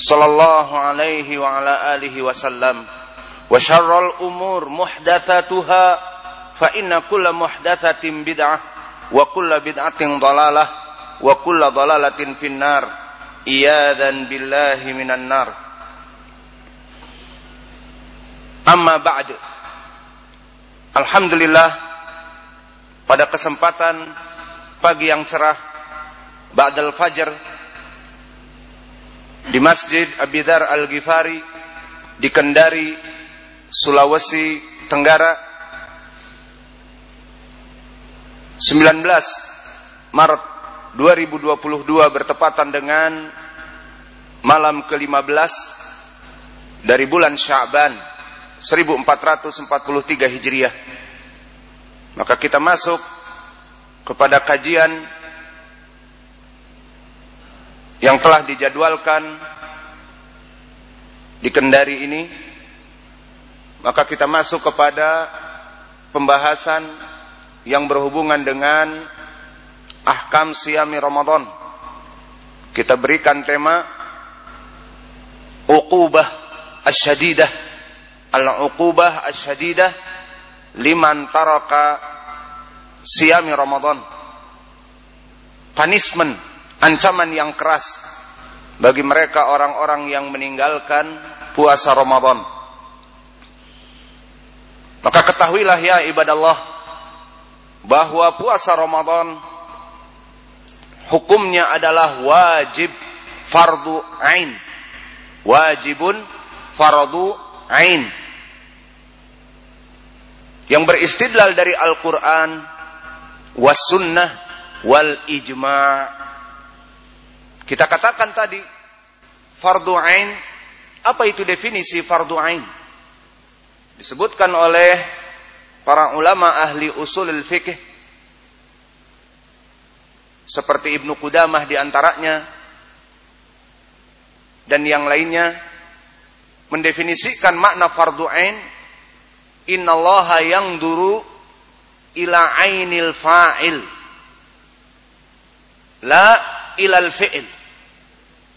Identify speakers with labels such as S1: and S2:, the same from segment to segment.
S1: صلى الله عليه وعلى آله وسلم وشر الأمور محدثاتها فإن كل محدثة بدعة وكل بدعة ضلالة وكل ضلالة في النار إياذا بالله من النار أما بعد Alhamdulillah pada kesempatan pagi yang cerah Ba'dal Fajr di Masjid Abidar Al-Ghifari di Kendari, Sulawesi Tenggara 19 Maret 2022 bertepatan dengan malam ke-15 dari bulan Sya'ban 1443 Hijriah. Maka kita masuk kepada kajian yang telah dijadwalkan di Kendari ini maka kita masuk kepada pembahasan yang berhubungan dengan ahkam siami Ramadan. Kita berikan tema uqubah asyadidah. Al-uqubah asyadidah liman taraka siami Ramadan. Punishment ancaman yang keras bagi mereka orang-orang yang meninggalkan puasa Ramadan. Maka ketahuilah ya ibadallah bahwa puasa Ramadan hukumnya adalah wajib fardu ain. Wajibun fardu ain. Yang beristidlal dari Al-Qur'an was sunnah wal ijma' Kita katakan tadi fardu ain, apa itu definisi fardu ain? Disebutkan oleh para ulama ahli usul fikih seperti Ibnu Qudamah di antaranya dan yang lainnya mendefinisikan makna fardu ain innallaha yang duru ila ainil fa'il. La ilal fi'il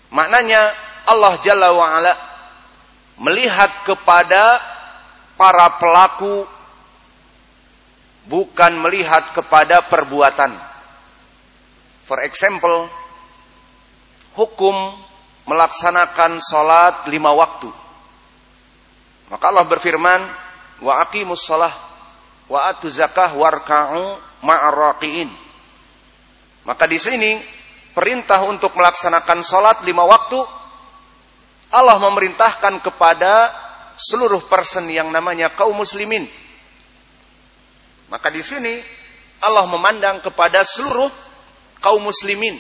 S1: Maknanya Allah Jalla wa'ala melihat kepada para pelaku bukan melihat kepada perbuatan. For example, hukum melaksanakan sholat lima waktu. Maka Allah berfirman, wa aqimus sholah wa atu zakah warka'u ma'arraqiin. Maka di sini perintah untuk melaksanakan sholat lima waktu, Allah memerintahkan kepada seluruh person yang namanya kaum muslimin. Maka di sini Allah memandang kepada seluruh kaum muslimin.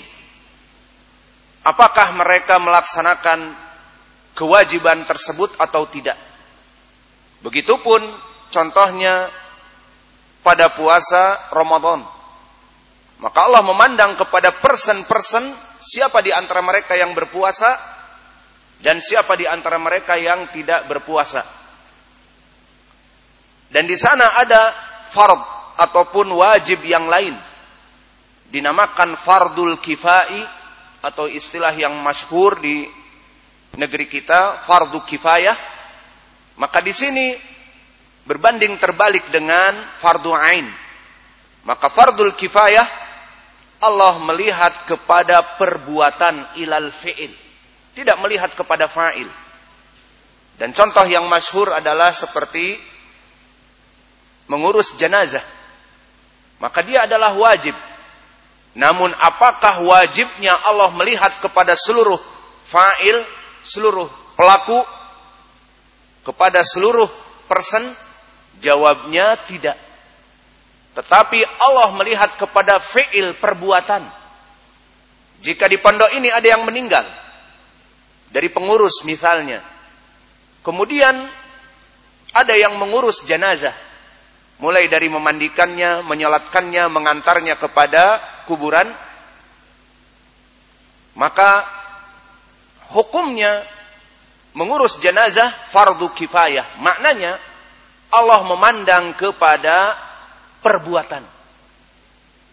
S1: Apakah mereka melaksanakan kewajiban tersebut atau tidak? Begitupun contohnya pada puasa Ramadan. Maka Allah memandang kepada person-person siapa di antara mereka yang berpuasa dan siapa di antara mereka yang tidak berpuasa. Dan di sana ada fard ataupun wajib yang lain. Dinamakan fardul kifai atau istilah yang masyhur di negeri kita fardu kifayah. Maka di sini berbanding terbalik dengan fardu ain. Maka fardul kifayah Allah melihat kepada perbuatan ilal fi'il. Tidak melihat kepada fa'il. Dan contoh yang masyhur adalah seperti mengurus jenazah. Maka dia adalah wajib. Namun apakah wajibnya Allah melihat kepada seluruh fa'il, seluruh pelaku, kepada seluruh person? Jawabnya tidak. Tetapi Allah melihat kepada fi'il perbuatan. Jika di pondok ini ada yang meninggal, dari pengurus misalnya, kemudian ada yang mengurus jenazah, mulai dari memandikannya, menyolatkannya, mengantarnya kepada kuburan, maka hukumnya mengurus jenazah fardu kifayah. Maknanya Allah memandang kepada perbuatan.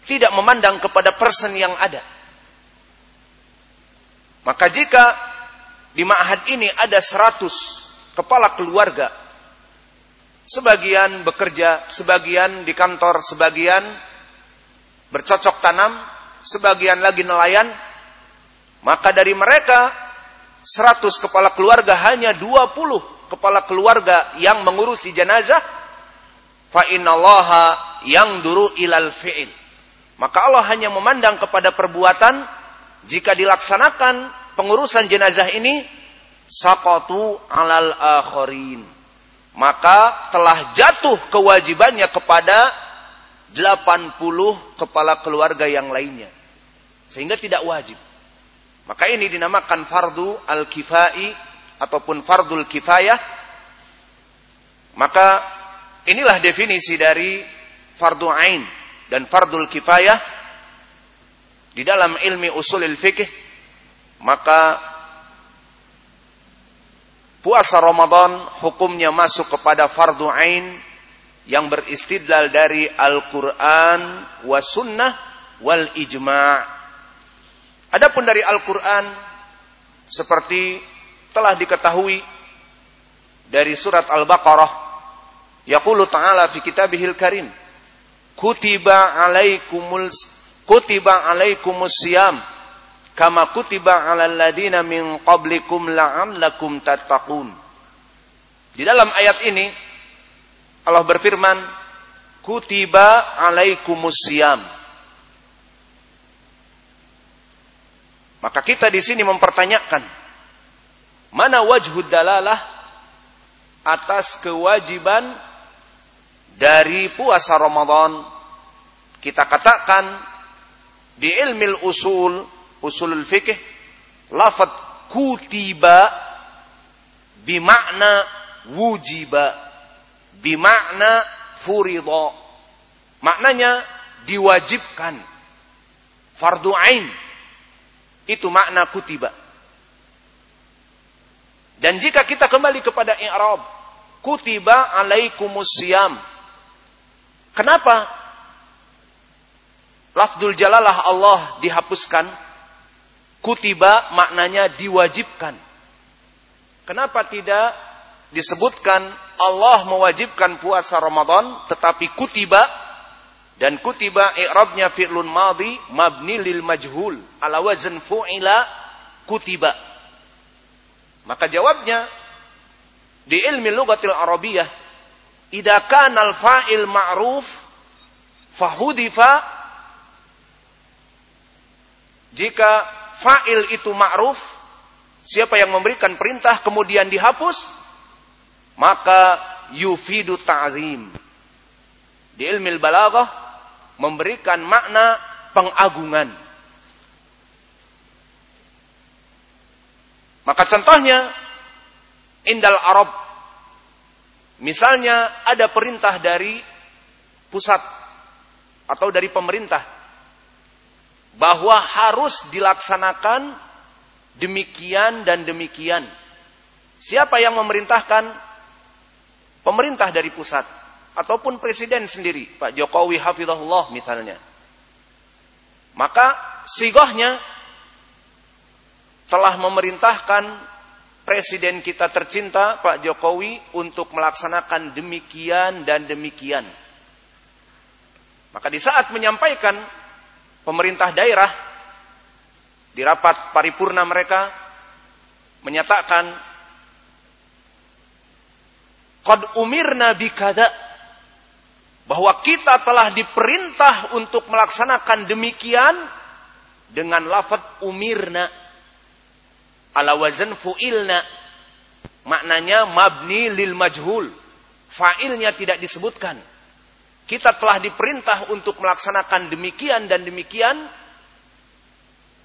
S1: Tidak memandang kepada person yang ada. Maka jika di ma'had ini ada seratus kepala keluarga Sebagian bekerja, sebagian di kantor, sebagian bercocok tanam, sebagian lagi nelayan. Maka dari mereka 100 kepala keluarga hanya 20 kepala keluarga yang mengurusi jenazah. Fa innallaha yang duru ilal fi'il. Maka Allah hanya memandang kepada perbuatan jika dilaksanakan pengurusan jenazah ini saqatu alal akharin maka telah jatuh kewajibannya kepada 80 kepala keluarga yang lainnya. Sehingga tidak wajib. Maka ini dinamakan fardu al-kifai ataupun fardul kifayah. Maka inilah definisi dari fardu ain dan fardul kifayah di dalam ilmi usulil fikih maka puasa Ramadan hukumnya masuk kepada fardu ain yang beristidlal dari Al-Quran wa sunnah wal ijma' adapun dari Al-Quran seperti telah diketahui dari surat Al-Baqarah yaqulu ta'ala fi kitabihil karim kutiba alaikumul kutiba alaikumus siyam kama kutiba 'alal ladina min qablikum la'allakum tattaqun. Di dalam ayat ini Allah berfirman, kutiba 'alaikumus siyam. Maka kita di sini mempertanyakan mana wajhud dalalah atas kewajiban dari puasa Ramadan. Kita katakan di ilmil usul usulul fikih lafad kutiba bimakna wujiba bimakna furido maknanya diwajibkan. Fardu ain itu makna kutiba. Dan jika kita kembali kepada i'rab kutiba alaikumus siyam kenapa lafzul jalalah Allah dihapuskan Kutiba maknanya diwajibkan. Kenapa tidak disebutkan Allah mewajibkan puasa Ramadan tetapi kutiba dan kutiba i'rabnya fi'lun madhi mabni lil majhul ala wazn fu'ila kutiba. Maka jawabnya di ilmi lugatil arabiyah idza kana al fa'il ma'ruf fahudifa jika fa'il itu ma'ruf, siapa yang memberikan perintah kemudian dihapus, maka yufidu ta'zim. Di ilmu balaghah memberikan makna pengagungan. Maka contohnya indal Arab misalnya ada perintah dari pusat atau dari pemerintah bahwa harus dilaksanakan demikian dan demikian. Siapa yang memerintahkan? Pemerintah dari pusat. ataupun presiden sendiri, Pak Jokowi hafizahullah misalnya. Maka sigohnya telah memerintahkan presiden kita tercinta Pak Jokowi untuk melaksanakan demikian dan demikian. Maka di saat menyampaikan pemerintah daerah di rapat paripurna mereka menyatakan qad umirna bikada bahwa kita telah diperintah untuk melaksanakan demikian dengan lafaz umirna ala wazan fuilna maknanya mabni lil majhul fa'ilnya tidak disebutkan kita telah diperintah untuk melaksanakan demikian dan demikian,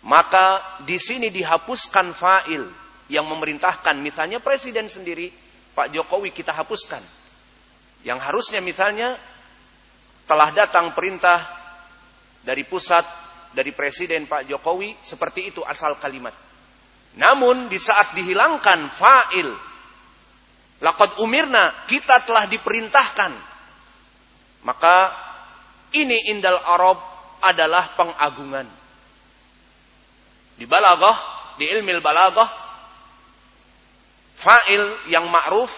S1: maka di sini dihapuskan fa'il yang memerintahkan. Misalnya presiden sendiri, Pak Jokowi kita hapuskan. Yang harusnya misalnya telah datang perintah dari pusat, dari presiden Pak Jokowi, seperti itu asal kalimat. Namun di saat dihilangkan fa'il, lakot umirna, kita telah diperintahkan. Maka ini indal Arab adalah pengagungan. Di balaghah, di ilmu balaghah, fa'il yang ma'ruf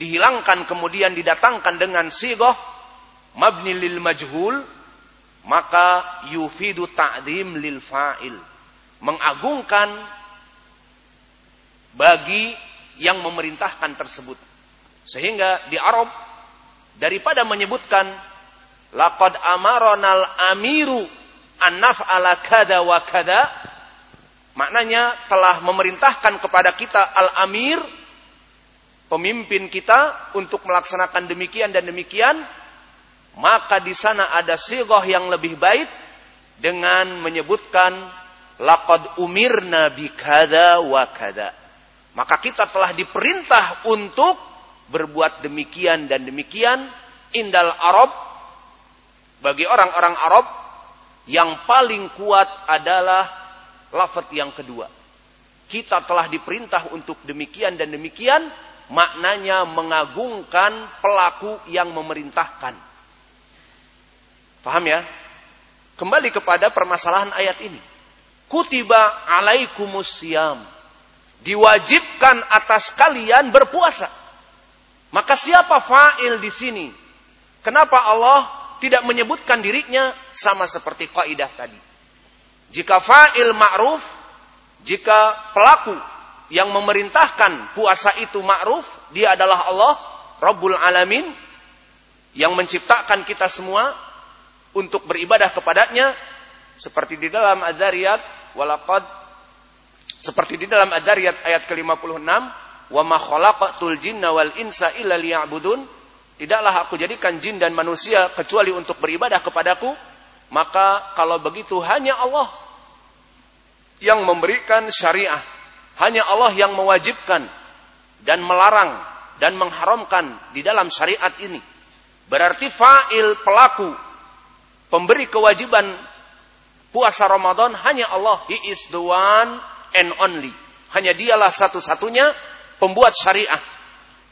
S1: dihilangkan kemudian didatangkan dengan sigoh mabni lil majhul maka yufidu ta'zim lil fa'il. Mengagungkan bagi yang memerintahkan tersebut. Sehingga di Arab daripada menyebutkan laqad amaronal amiru an naf'ala kada wa kada maknanya telah memerintahkan kepada kita al-amir pemimpin kita untuk melaksanakan demikian dan demikian maka di sana ada sigoh yang lebih baik dengan menyebutkan laqad umirna bikada wa kada maka kita telah diperintah untuk berbuat demikian dan demikian indal Arab bagi orang-orang Arab yang paling kuat adalah lafaz yang kedua. Kita telah diperintah untuk demikian dan demikian, maknanya mengagungkan pelaku yang memerintahkan. Paham ya? Kembali kepada permasalahan ayat ini. Kutiba alaikumus siam. Diwajibkan atas kalian berpuasa. Maka siapa fa'il di sini? Kenapa Allah tidak menyebutkan dirinya sama seperti kaidah tadi? Jika fa'il ma'ruf, jika pelaku yang memerintahkan puasa itu ma'ruf, dia adalah Allah, Rabbul Alamin, yang menciptakan kita semua untuk beribadah kepadanya, seperti di dalam Adzariyat, walaqad, seperti di dalam Adzariyat ayat ke-56, wa ma khalaqatul jinna wal insa illa liya'budun. Tidaklah aku jadikan jin dan manusia kecuali untuk beribadah kepadaku maka kalau begitu hanya Allah yang memberikan syariah. Hanya Allah yang mewajibkan dan melarang dan mengharamkan di dalam syariat ini. Berarti fa'il pelaku pemberi kewajiban puasa Ramadan hanya Allah. He is the one and only hanya dialah satu-satunya pembuat syariah.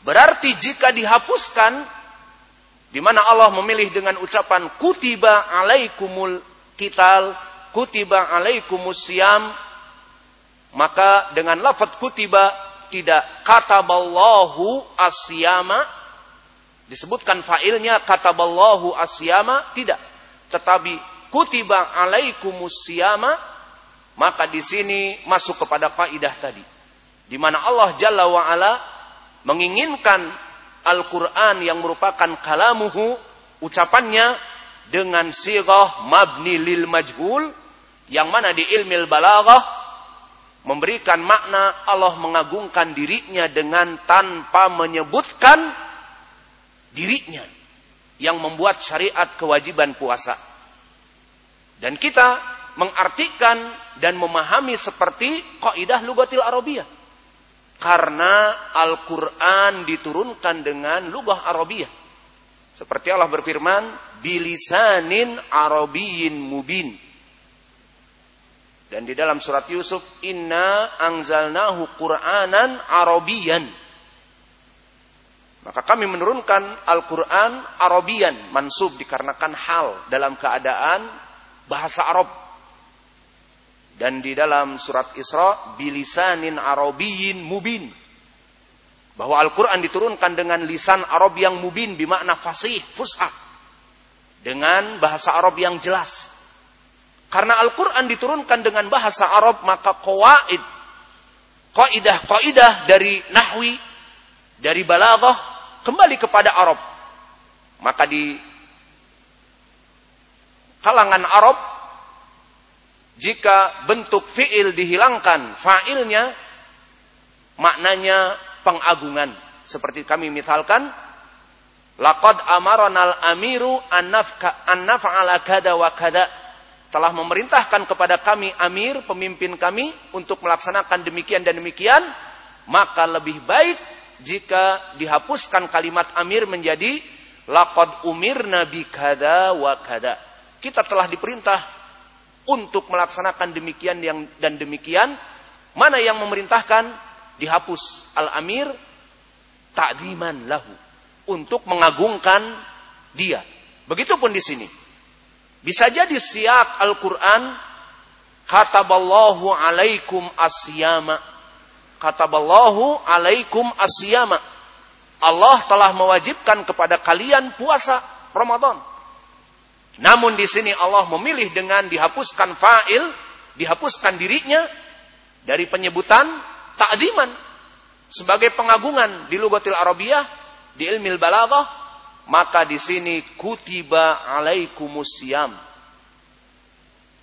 S1: Berarti jika dihapuskan di mana Allah memilih dengan ucapan kutiba alaikumul kital, kutiba alaikumus siam, maka dengan lafaz kutiba tidak kataballahu asyama disebutkan failnya kataballahu asyama tidak tetapi kutiba alaikumus siyama maka di sini masuk kepada kaidah tadi di mana Allah Jalla wa ala menginginkan Al-Qur'an yang merupakan kalamuhu ucapannya dengan sirah mabni lil majhul yang mana di ilmil balaghah memberikan makna Allah mengagungkan dirinya dengan tanpa menyebutkan dirinya yang membuat syariat kewajiban puasa. Dan kita mengartikan dan memahami seperti kaidah lugatil arabiyah. Karena Al-Quran diturunkan dengan lugah Arabiyah. Seperti Allah berfirman, bilisanin Arabiyin mubin. Dan di dalam surat Yusuf, inna angzalnahu Qur'anan Arabiyan. Maka kami menurunkan Al-Quran Arabian mansub dikarenakan hal dalam keadaan bahasa Arab. Dan di dalam surat Isra bilisanin Arabiyin mubin. Bahwa Al-Quran diturunkan dengan lisan Arab yang mubin bimakna fasih, fusah. Dengan bahasa Arab yang jelas. Karena Al-Quran diturunkan dengan bahasa Arab maka kawaid, kaidah-kaidah dari nahwi, dari balaghah kembali kepada Arab. Maka di kalangan Arab jika bentuk fiil dihilangkan fa'ilnya maknanya pengagungan seperti kami misalkan laqad amaranal amiru an naf'ala kada wa kada telah memerintahkan kepada kami amir pemimpin kami untuk melaksanakan demikian dan demikian maka lebih baik jika dihapuskan kalimat amir menjadi laqad umirna nabi kada wa kada. Kita telah diperintah untuk melaksanakan demikian yang dan demikian. Mana yang memerintahkan dihapus al-amir ta'ziman lahu untuk mengagungkan dia. Begitupun di sini. Bisa jadi siap Al-Qur'an kataballahu alaikum asyama kataballahu alaikum asyama. Allah telah mewajibkan kepada kalian puasa Ramadan. Namun di sini Allah memilih dengan dihapuskan fa'il, dihapuskan dirinya dari penyebutan ta'ziman sebagai pengagungan di lugatil Arabiyah, di ilmil balaghah, maka di sini kutiba alaikumusiyam.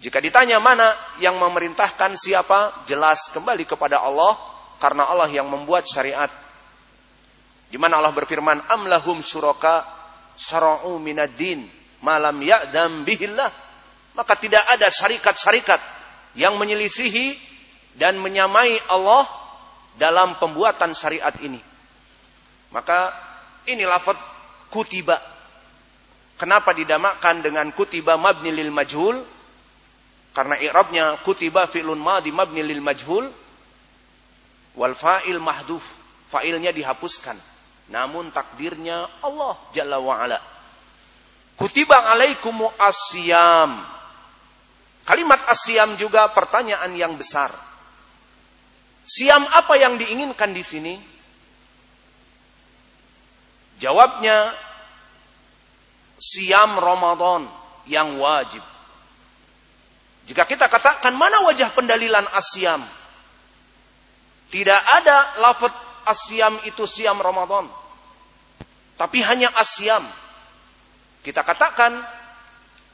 S1: Jika ditanya mana yang memerintahkan siapa, jelas kembali kepada Allah karena Allah yang membuat syariat. Di mana Allah berfirman, "Amlahum syuraka syara'u minad-din malam ya'dam bihillah." Maka tidak ada syarikat-syarikat yang menyelisihi dan menyamai Allah dalam pembuatan syariat ini. Maka ini lafaz kutiba. Kenapa didamakan dengan kutiba mabni lil majhul? Karena i'rabnya kutiba fi'lun madi mabni lil majhul Wal fa'il mahduf. Fa'ilnya dihapuskan. Namun takdirnya Allah Jalla wa'ala. Kutiba alaikumu asyam. Kalimat asyam juga pertanyaan yang besar. Siam apa yang diinginkan di sini? Jawabnya siam Ramadan yang wajib. Jika kita katakan mana wajah pendalilan asyam? Tidak ada lafaz asyam itu siam Ramadan. Tapi hanya asyam. Kita katakan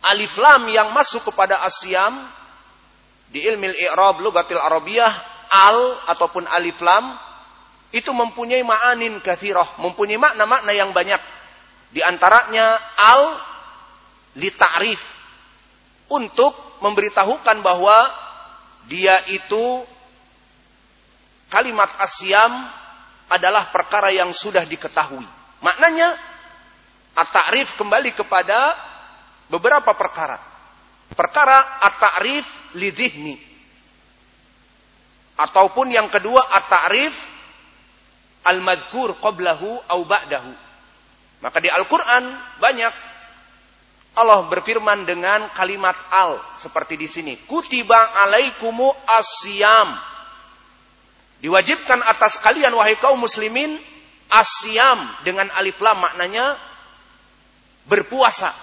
S1: alif lam yang masuk kepada asyam di ilmil i'rab lugatil arabiyah al ataupun alif lam itu mempunyai ma'anin kathirah, mempunyai makna-makna yang banyak. Di antaranya al li ta'rif untuk memberitahukan bahwa dia itu kalimat asyam adalah perkara yang sudah diketahui. Maknanya at-ta'rif kembali kepada beberapa perkara. Perkara at-ta'rif lidhihni. Ataupun yang kedua at-ta'rif al-madhkur qablahu au ba'dahu. Maka di Al-Qur'an banyak Allah berfirman dengan kalimat al seperti di sini. Kutiba alaikumu asyam Diwajibkan atas kalian wahai kaum muslimin asyam dengan alif lam maknanya berpuasa.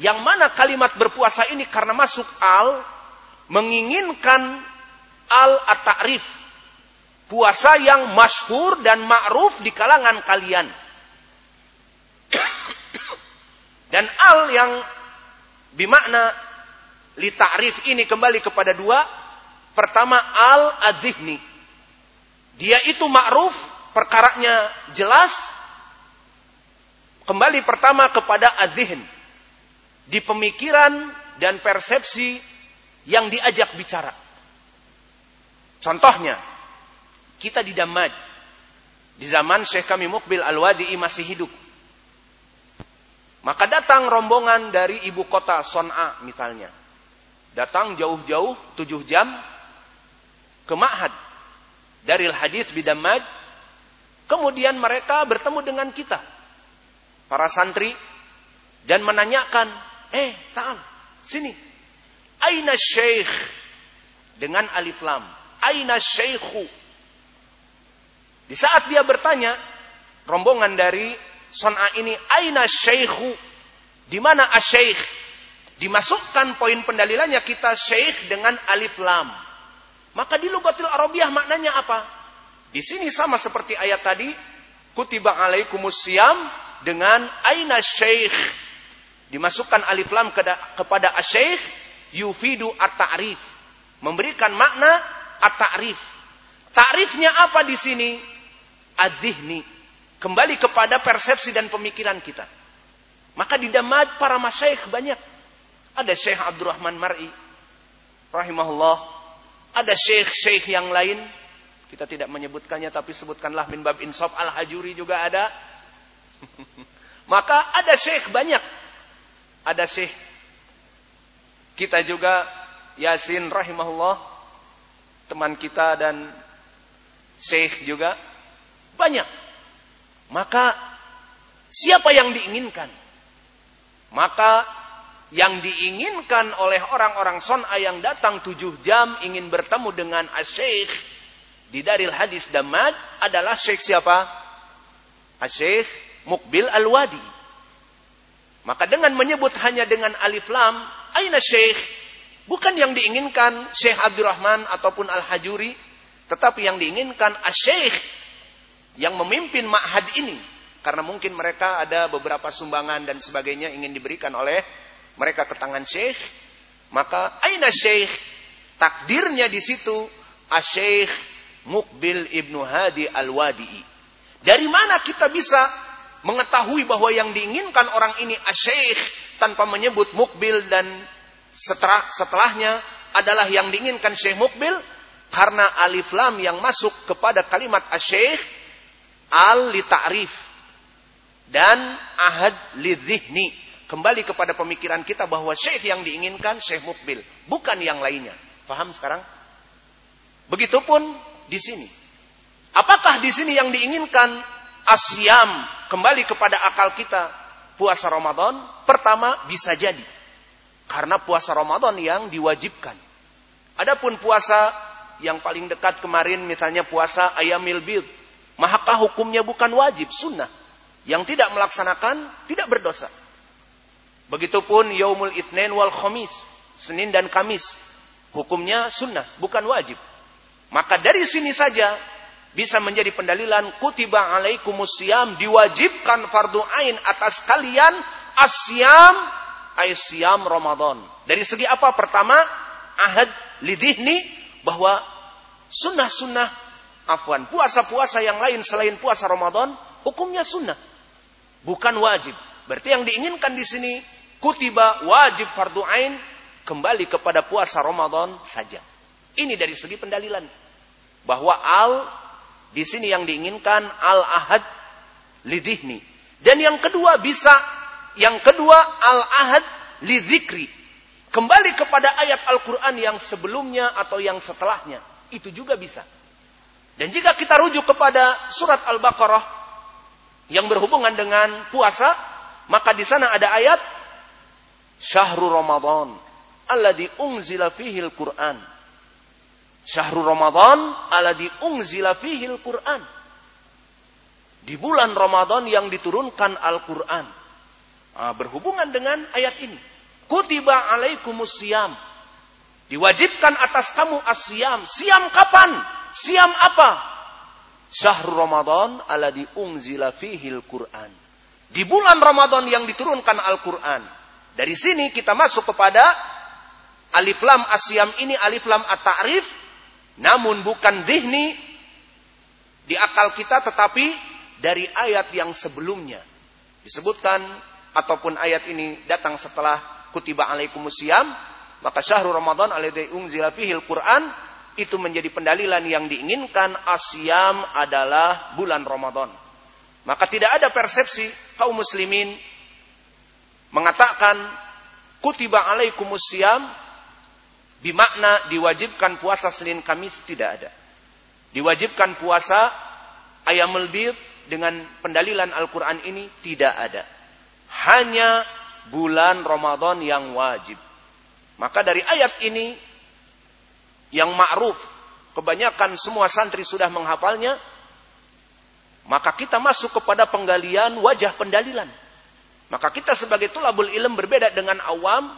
S1: Yang mana kalimat berpuasa ini karena masuk al menginginkan al at-ta'rif. Puasa yang masyhur dan ma'ruf di kalangan kalian. Dan al yang bimakna li ta'rif ini kembali kepada dua. Pertama al adzihni dia itu ma'ruf, perkaranya jelas. Kembali pertama kepada adzihn. Di pemikiran dan persepsi yang diajak bicara. Contohnya, kita di Damaj. Di zaman Syekh kami Mukbil Al-Wadi'i masih hidup. Maka datang rombongan dari ibu kota Son'a misalnya. Datang jauh-jauh tujuh jam ke Ma'had dari hadis bidammaj Kemudian mereka bertemu dengan kita. Para santri. Dan menanyakan. Eh, ta'al. Sini. Aina syekh. Dengan alif lam. Aina syekhu. Di saat dia bertanya. Rombongan dari Son'a ini. Aina syekhu. Di mana asyikh? Dimasukkan poin pendalilannya kita syekh dengan alif lam. Maka di lugatil Arabiah maknanya apa? Di sini sama seperti ayat tadi, kutiba alaikumus siam dengan aina syekh. Dimasukkan alif lam kepada asyikh yufidu at-ta'rif. Memberikan makna at-ta'rif. Ta'rifnya apa di sini? Adzihni. Kembali kepada persepsi dan pemikiran kita. Maka di damad para masyayikh banyak. Ada Syekh Abdurrahman Mar'i rahimahullah. Ada syekh-syekh yang lain. Kita tidak menyebutkannya tapi sebutkanlah min bab insaf al-hajuri juga ada. Maka ada syekh banyak. Ada syekh kita juga Yasin rahimahullah teman kita dan syekh juga banyak. Maka siapa yang diinginkan? Maka yang diinginkan oleh orang-orang son'a yang datang tujuh jam ingin bertemu dengan asyikh di daril hadis damad adalah syekh siapa? Asyikh Mukbil Al-Wadi. Maka dengan menyebut hanya dengan alif lam, aina syekh? Bukan yang diinginkan Syekh Abdurrahman ataupun Al-Hajuri, tetapi yang diinginkan asyikh yang memimpin ma'had ini. Karena mungkin mereka ada beberapa sumbangan dan sebagainya ingin diberikan oleh mereka ke tangan syekh, maka aina syekh? Takdirnya di situ asyikh Mukbil Ibnu Hadi Al-Wadi'i. Dari mana kita bisa mengetahui bahwa yang diinginkan orang ini asyikh tanpa menyebut Mukbil dan setelah, setelahnya adalah yang diinginkan Syekh Mukbil karena alif lam yang masuk kepada kalimat asyikh al li ta'rif dan ahad li dhihni kembali kepada pemikiran kita bahwa syekh yang diinginkan syekh mukbil, bukan yang lainnya. Faham sekarang? Begitupun di sini. Apakah di sini yang diinginkan asyam kembali kepada akal kita puasa Ramadan? Pertama bisa jadi. Karena puasa Ramadan yang diwajibkan. Adapun puasa yang paling dekat kemarin misalnya puasa ayamil bid. Mahakah hukumnya bukan wajib, sunnah. Yang tidak melaksanakan tidak berdosa. Begitupun yaumul itsnain wal khamis, Senin dan Kamis. Hukumnya sunnah, bukan wajib. Maka dari sini saja bisa menjadi pendalilan kutiba alaikumus diwajibkan fardu ain atas kalian asyam ay siam Ramadan. Dari segi apa? Pertama, ahad lidihni bahwa sunnah-sunnah afwan, puasa-puasa yang lain selain puasa Ramadan hukumnya sunnah, bukan wajib. Berarti yang diinginkan di sini kutiba wajib fardu ain kembali kepada puasa Ramadan saja. Ini dari segi pendalilan bahwa al di sini yang diinginkan al ahad lidihni. Dan yang kedua bisa yang kedua al ahad lidzikri. Kembali kepada ayat Al-Quran yang sebelumnya atau yang setelahnya. Itu juga bisa. Dan jika kita rujuk kepada surat Al-Baqarah yang berhubungan dengan puasa, maka di sana ada ayat Syahrul Ramadan alladzi unzila fihi al-Qur'an. Syahrul Ramadan alladzi unzila fihi al-Qur'an. Di bulan Ramadan yang diturunkan Al-Qur'an. Nah, berhubungan dengan ayat ini. Kutiba alaikumus siyam. Diwajibkan atas kamu asyam. Siam kapan? Siam apa? Syahrul Ramadan alladzi unzila fihi al-Qur'an. Di bulan Ramadan yang diturunkan Al-Qur'an. Dari sini kita masuk kepada alif lam asyam ini alif lam at-ta'rif namun bukan dihni di akal kita tetapi dari ayat yang sebelumnya disebutkan ataupun ayat ini datang setelah kutiba alaikumusiyam maka syahrul ramadan alladzi unzila fihi quran itu menjadi pendalilan yang diinginkan asyam adalah bulan Ramadan. Maka tidak ada persepsi kaum muslimin mengatakan kutiba alaikumus siam bimakna diwajibkan puasa Senin Kamis tidak ada. Diwajibkan puasa ayamul bid dengan pendalilan Al-Quran ini tidak ada. Hanya bulan Ramadan yang wajib. Maka dari ayat ini yang ma'ruf, kebanyakan semua santri sudah menghafalnya, maka kita masuk kepada penggalian wajah pendalilan. Maka kita sebagai tulabul ilm berbeda dengan awam,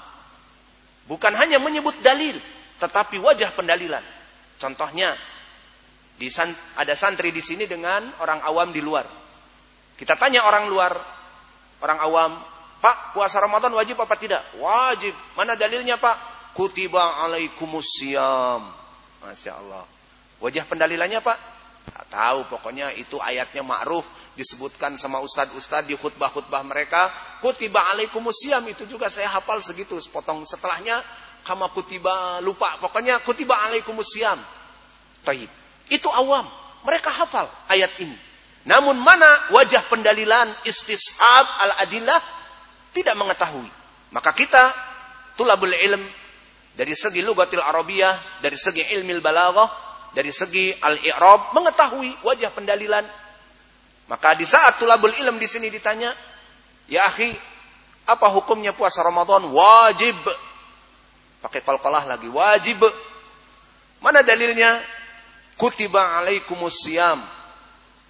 S1: bukan hanya menyebut dalil, tetapi wajah pendalilan. Contohnya, ada santri di sini dengan orang awam di luar. Kita tanya orang luar, orang awam, Pak, puasa Ramadan wajib apa tidak? Wajib. Mana dalilnya Pak? Kutiba alaikumusiyam. Masya Allah. Wajah pendalilannya Pak? Tak tahu, pokoknya itu ayatnya ma'ruf. Disebutkan sama ustad-ustad di khutbah-khutbah mereka. Kutiba alaikumusiyam. Itu juga saya hafal segitu. Sepotong setelahnya, kama kutiba lupa. Pokoknya kutiba alaikumusiyam. Taib. Itu awam. Mereka hafal ayat ini. Namun mana wajah pendalilan istishab al-adillah tidak mengetahui. Maka kita tulabul ilm dari segi lugatil arabiyah, dari segi ilmil balaghah, dari segi al-i'rab mengetahui wajah pendalilan. Maka di saat tulabul ilm di sini ditanya, "Ya akhi, apa hukumnya puasa Ramadan? Wajib." Pakai qalqalah lagi, wajib. Mana dalilnya? Kutiba alaikumus siyam.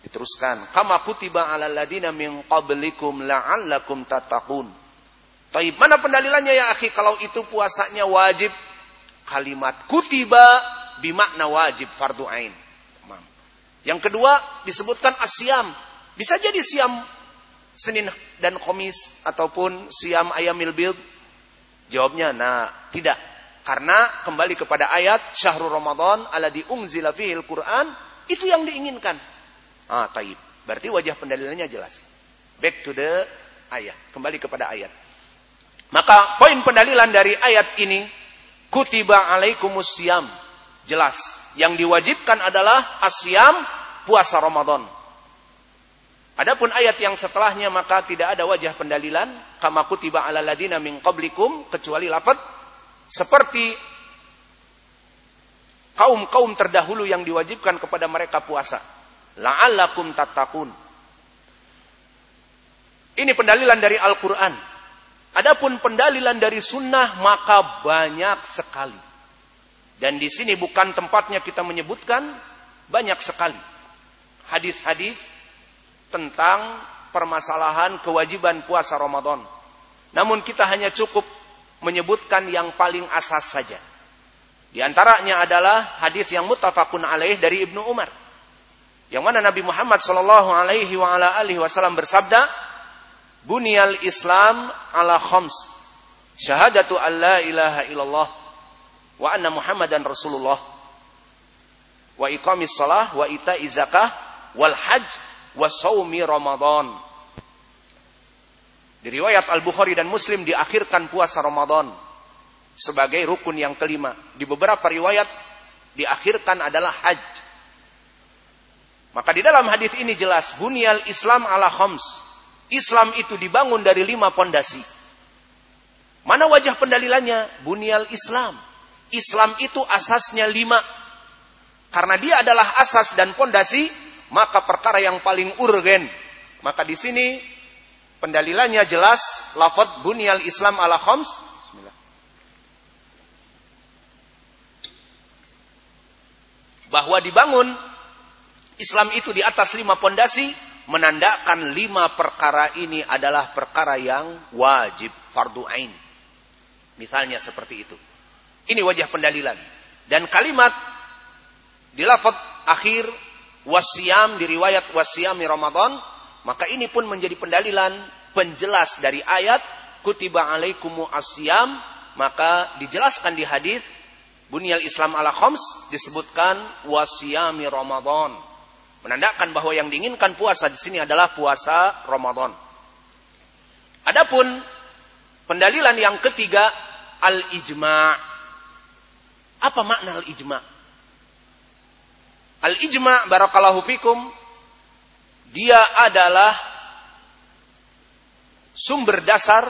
S1: Diteruskan. Kama kutiba ala ladina min qablikum la'allakum tatakun. Taib. Mana pendalilannya ya akhi? Kalau itu puasanya wajib. Kalimat kutiba bimakna wajib fardu ain. Yang kedua disebutkan asyam. Bisa jadi siam Senin dan Komis ataupun siam ayamil bilb. Jawabnya, nah tidak. Karena kembali kepada ayat syahrul Ramadan alladzi unzila fihil Quran itu yang diinginkan. Ah, taib. Berarti wajah pendalilannya jelas. Back to the ayat. Kembali kepada ayat. Maka poin pendalilan dari ayat ini kutiba alaikumus siyam. Jelas. Yang diwajibkan adalah asyam puasa Ramadan. Adapun ayat yang setelahnya maka tidak ada wajah pendalilan kama kutiba ala ladina min qablikum kecuali lafaz seperti kaum-kaum terdahulu yang diwajibkan kepada mereka puasa. La'allakum tattaqun. Ini pendalilan dari Al-Quran. Adapun pendalilan dari sunnah maka banyak sekali. Dan di sini bukan tempatnya kita menyebutkan banyak sekali. Hadis-hadis tentang permasalahan kewajiban puasa Ramadan. Namun kita hanya cukup menyebutkan yang paling asas saja. Di antaranya adalah hadis yang muttafaqun alaih dari Ibnu Umar. Yang mana Nabi Muhammad sallallahu alaihi wa ala alihi wasallam bersabda, "Bunyal Islam ala khams. Syahadatu an la ilaha illallah wa anna Muhammadan Rasulullah wa iqamis shalah wa ita'iz zakah wal hajj wa saumi Ramadan." Di riwayat Al-Bukhari dan Muslim diakhirkan puasa Ramadan sebagai rukun yang kelima. Di beberapa riwayat diakhirkan adalah haji. Maka di dalam hadis ini jelas bunyal Islam ala khams. Islam itu dibangun dari lima pondasi. Mana wajah pendalilannya? Bunyal Islam. Islam itu asasnya lima. Karena dia adalah asas dan pondasi, maka perkara yang paling urgen. Maka di sini Pendalilannya jelas lafaz bunyal Islam ala. Bismillah. Bahwa dibangun Islam itu di atas lima pondasi menandakan lima perkara ini adalah perkara yang wajib fardu ain. Misalnya seperti itu. Ini wajah pendalilan. Dan kalimat di lafaz akhir wasiam di riwayat wasiami Ramadan maka ini pun menjadi pendalilan penjelas dari ayat kutiba alaikumu asyam maka dijelaskan di hadis bunyal Islam ala khams disebutkan wasiyami Ramadan menandakan bahwa yang diinginkan puasa di sini adalah puasa Ramadan. Adapun pendalilan yang ketiga al-ijma. Apa makna al-ijma? Al-ijma barakallahu fikum dia adalah sumber dasar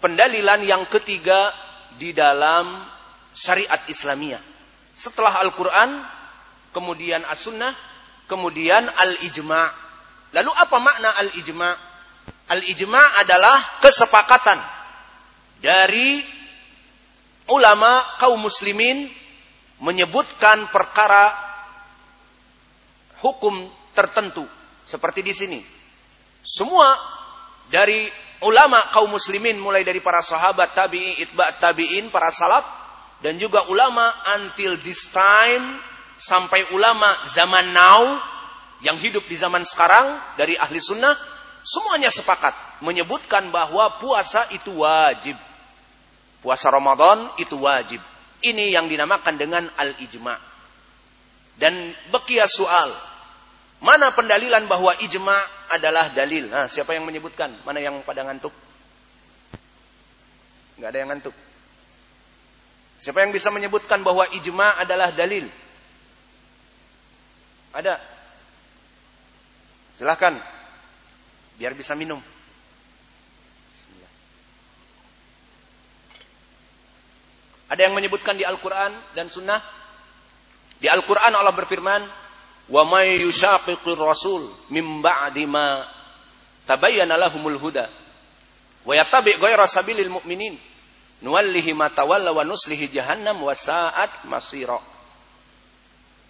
S1: pendalilan yang ketiga di dalam syariat Islamiyah. Setelah Al-Quran, kemudian As-Sunnah, kemudian al-ijma. Lalu apa makna al-ijma? Al-ijma adalah kesepakatan dari ulama kaum muslimin menyebutkan perkara hukum tertentu seperti di sini. Semua dari ulama kaum muslimin mulai dari para sahabat tabi'in, itba' tabi'in, para salaf dan juga ulama until this time sampai ulama zaman now yang hidup di zaman sekarang dari ahli sunnah semuanya sepakat menyebutkan bahwa puasa itu wajib. Puasa Ramadan itu wajib. Ini yang dinamakan dengan al-ijma. Dan bekia soal. Mana pendalilan bahwa ijma adalah dalil? Nah, siapa yang menyebutkan? Mana yang pada ngantuk? Enggak ada yang ngantuk. Siapa yang bisa menyebutkan bahwa ijma adalah dalil? Ada? Silahkan. Biar bisa minum. Ada yang menyebutkan di Al-Quran dan Sunnah. Di Al-Quran Allah berfirman, "Wa may yushaqiqir rasul mim ba'di ma tabayyana lahumul huda wa yattabi' ghayra sabilil mu'minin nuwallihi ma tawalla wa nuslihi jahannam wa sa'at masira."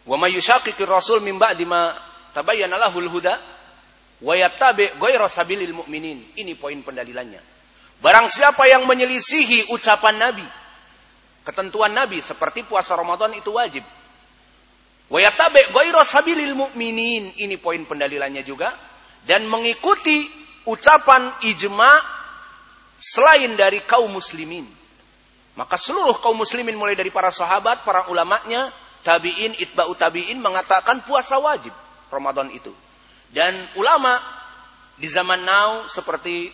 S1: Wa may yushaqiqir rasul min ba'di ma tabayyana lahul huda wa yattabi' ghayra sabilil mu'minin. Ini poin pendalilannya. Barang siapa yang menyelisihi ucapan Nabi, ketentuan Nabi seperti puasa Ramadan itu wajib. Wa yattabi' ghayra sabilil mu'minin. Ini poin pendalilannya juga dan mengikuti ucapan ijma selain dari kaum muslimin. Maka seluruh kaum muslimin mulai dari para sahabat, para ulamanya, tabi'in, itba'u tabi'in mengatakan puasa wajib Ramadan itu. Dan ulama di zaman now seperti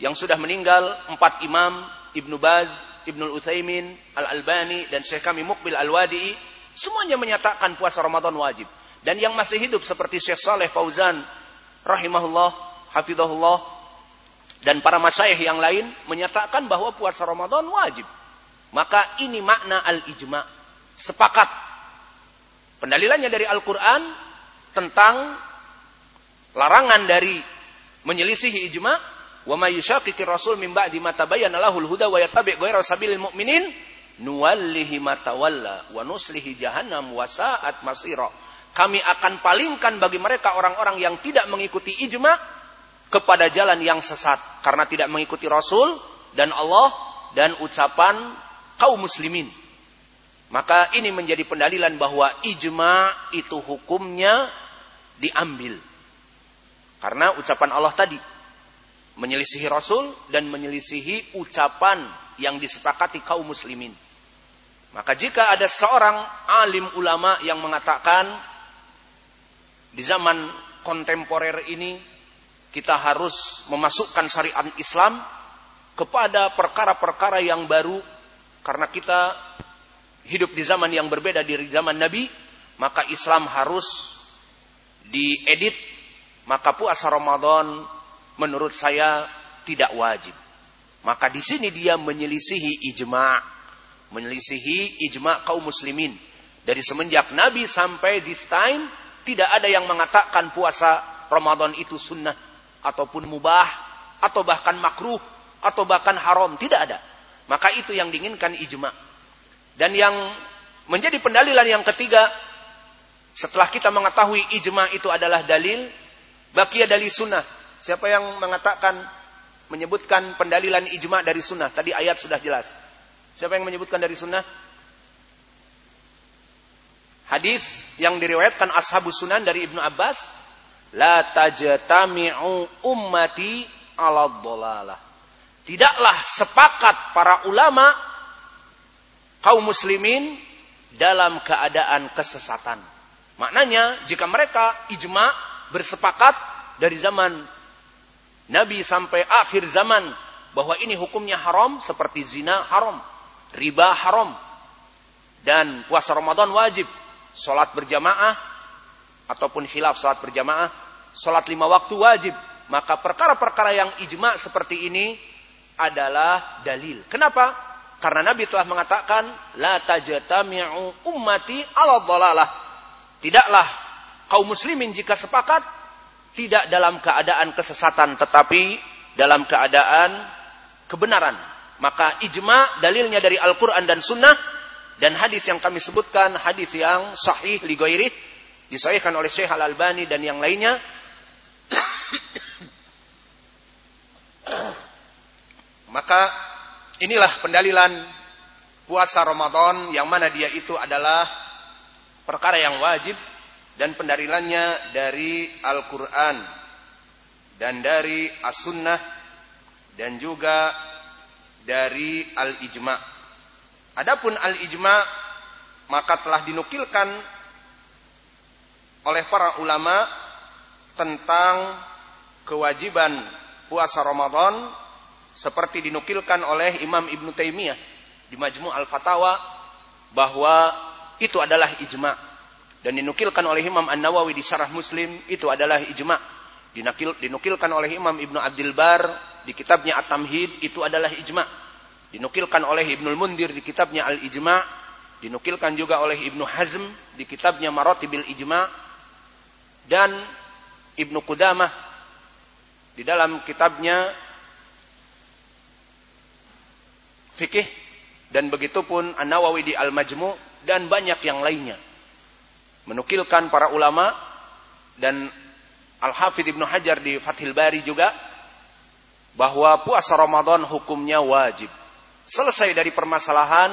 S1: yang sudah meninggal empat imam Ibnu Baz, Ibnu Utsaimin, Al Albani dan Syekh kami Mukbil Al Wadi'i semuanya menyatakan puasa Ramadan wajib. Dan yang masih hidup seperti Syekh Saleh Fauzan rahimahullah, hafizahullah dan para masyayikh yang lain menyatakan bahwa puasa Ramadan wajib. Maka ini makna al-ijma. Sepakat Pendalilannya dari Al-Quran tentang larangan dari menyelisihi ijma wa may yushaqiqir rasul ba'di ma tabayyana lahul huda wa yattabi' ghayra sabilil mu'minin nuwallihi ma tawalla wa nuslihi kami akan palingkan bagi mereka orang-orang yang tidak mengikuti ijma kepada jalan yang sesat. Karena tidak mengikuti rasul dan Allah dan ucapan kaum muslimin. Maka ini menjadi pendalilan bahwa ijma itu hukumnya diambil. Karena ucapan Allah tadi menyelisihi Rasul dan menyelisihi ucapan yang disepakati kaum muslimin. Maka jika ada seorang alim ulama yang mengatakan di zaman kontemporer ini kita harus memasukkan syariat Islam kepada perkara-perkara yang baru karena kita hidup di zaman yang berbeda dari zaman Nabi, maka Islam harus diedit, maka puasa Ramadan menurut saya tidak wajib. Maka di sini dia menyelisihi ijma, menyelisihi ijma kaum muslimin. Dari semenjak Nabi sampai this time tidak ada yang mengatakan puasa Ramadan itu sunnah ataupun mubah atau bahkan makruh atau bahkan haram, tidak ada. Maka itu yang diinginkan ijma. Dan yang menjadi pendalilan yang ketiga, setelah kita mengetahui ijma itu adalah dalil, bakia dalil sunnah. Siapa yang mengatakan, menyebutkan pendalilan ijma dari sunnah? Tadi ayat sudah jelas. Siapa yang menyebutkan dari sunnah? Hadis yang diriwayatkan ashabu sunan dari Ibnu Abbas, la tajtami'u ummati ala dhalalah. Tidaklah sepakat para ulama kaum muslimin dalam keadaan kesesatan. Maknanya jika mereka ijma bersepakat dari zaman Nabi sampai akhir zaman bahwa ini hukumnya haram seperti zina haram, riba haram, dan puasa Ramadan wajib, sholat berjamaah ataupun khilaf sholat berjamaah, sholat lima waktu wajib. Maka perkara-perkara yang ijma seperti ini adalah dalil. Kenapa? Karena Nabi telah mengatakan, La tajatami'u ummati ala dhalalah. Tidaklah kaum muslimin jika sepakat tidak dalam keadaan kesesatan tetapi dalam keadaan kebenaran. Maka ijma dalilnya dari Al-Quran dan Sunnah dan hadis yang kami sebutkan hadis yang sahih li ghairi disahihkan oleh Syekh Al-Albani dan yang lainnya maka inilah pendalilan puasa Ramadan yang mana dia itu adalah perkara yang wajib dan pendalilannya dari Al-Quran dan dari As-Sunnah dan juga dari Al-Ijma. Adapun Al-Ijma maka telah dinukilkan oleh para ulama tentang kewajiban puasa Ramadan seperti dinukilkan oleh Imam Ibn Taimiyah di Majmu' Al-Fatawa bahwa itu adalah ijma dan dinukilkan oleh Imam An-Nawawi di Syarah Muslim itu adalah ijma. Dinukil, dinukilkan oleh Imam Ibnu Abdul Bar di kitabnya At-Tamhid itu adalah ijma. Dinukilkan oleh Ibnul Mundir di kitabnya Al-Ijma. Dinukilkan juga oleh Ibnu Hazm di kitabnya Maratibil Ijma. Dan Ibnu Qudamah di dalam kitabnya Fikih dan begitu pun An-Nawawi di Al-Majmu dan banyak yang lainnya menukilkan para ulama dan Al-Hafidh Ibnu Hajar di Fathil Bari juga bahwa puasa Ramadan hukumnya wajib. Selesai dari permasalahan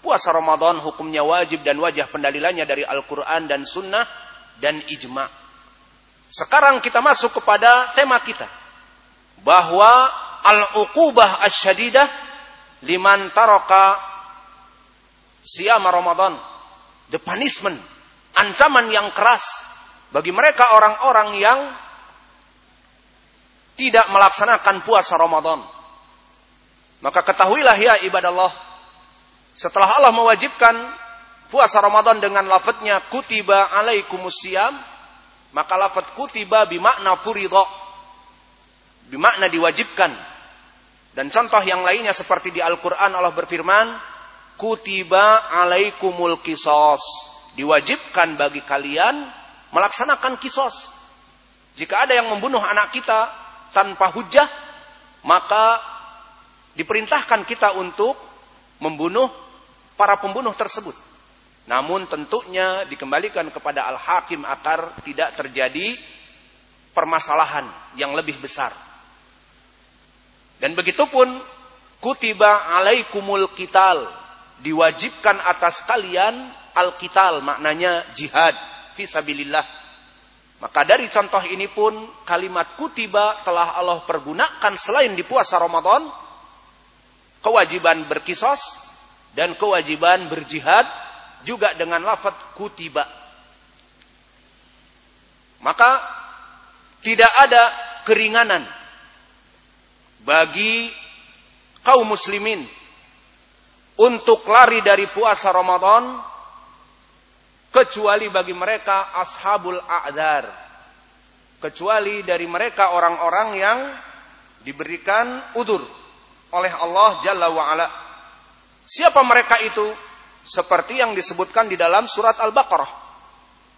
S1: puasa Ramadan hukumnya wajib dan wajah pendalilannya dari Al-Quran dan Sunnah dan ijma. Sekarang kita masuk kepada tema kita. Bahwa al-uqubah asyadidah liman taraka siyama Ramadan. The punishment. Ancaman yang keras bagi mereka orang-orang yang tidak melaksanakan puasa Ramadan. Maka ketahuilah ya ibadah Allah. Setelah Allah mewajibkan puasa Ramadan dengan lafadznya kutiba alaikumusiyam maka lafadz kutiba bimakna furidho bimakna diwajibkan dan contoh yang lainnya seperti di Al-Quran Allah berfirman kutiba alaikumul kisos diwajibkan bagi kalian melaksanakan kisos jika ada yang membunuh anak kita tanpa hujah maka diperintahkan kita untuk membunuh para pembunuh tersebut namun tentunya dikembalikan kepada al-hakim agar tidak terjadi permasalahan yang lebih besar. Dan begitupun kutiba alaikumul kital diwajibkan atas kalian al-kital maknanya jihad fisabilillah. Maka dari contoh ini pun kalimat kutiba telah Allah pergunakan selain di puasa Ramadan kewajiban berkisos dan kewajiban berjihad juga dengan lafaz kutiba. Maka tidak ada keringanan bagi kaum muslimin untuk lari dari puasa Ramadan kecuali bagi mereka ashabul a'dar kecuali dari mereka orang-orang yang diberikan udur oleh Allah Jalla wa ala. Siapa mereka itu? seperti yang disebutkan di dalam surat Al-Baqarah.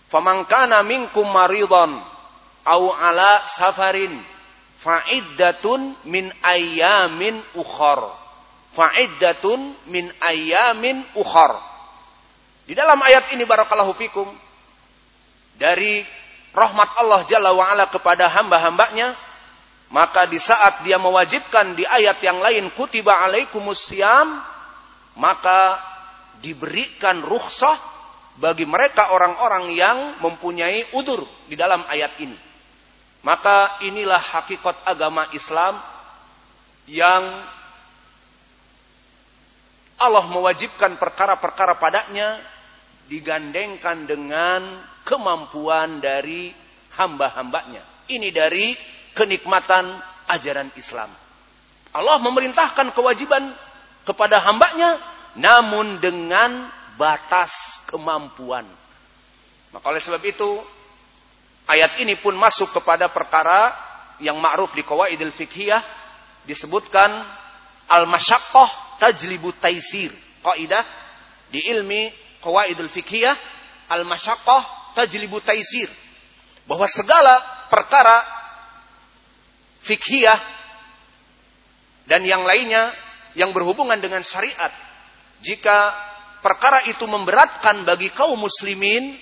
S1: Faman kana minkum maridhan au ala safarin fa'iddatun min ayyamin ukhar. Fa'iddatun min ayyamin ukhar. Di dalam ayat ini barakallahu fikum dari rahmat Allah Jalla wa ala kepada hamba-hambanya maka di saat dia mewajibkan di ayat yang lain kutiba alaikumus maka diberikan rukhsah bagi mereka orang-orang yang mempunyai udur di dalam ayat ini. Maka inilah hakikat agama Islam yang Allah mewajibkan perkara-perkara padanya digandengkan dengan kemampuan dari hamba-hambanya. Ini dari kenikmatan ajaran Islam. Allah memerintahkan kewajiban kepada hambanya namun dengan batas kemampuan. Maka oleh sebab itu ayat ini pun masuk kepada perkara yang ma'ruf di qawaidil fiqhiyah disebutkan al-masyaqqah tajlibu taisir. Kaidah di ilmi qawaidul fiqhiyah al-masyaqqah tajlibu taisir. Bahwa segala perkara fikhiyah dan yang lainnya yang berhubungan dengan syariat. Jika perkara itu memberatkan bagi kaum muslimin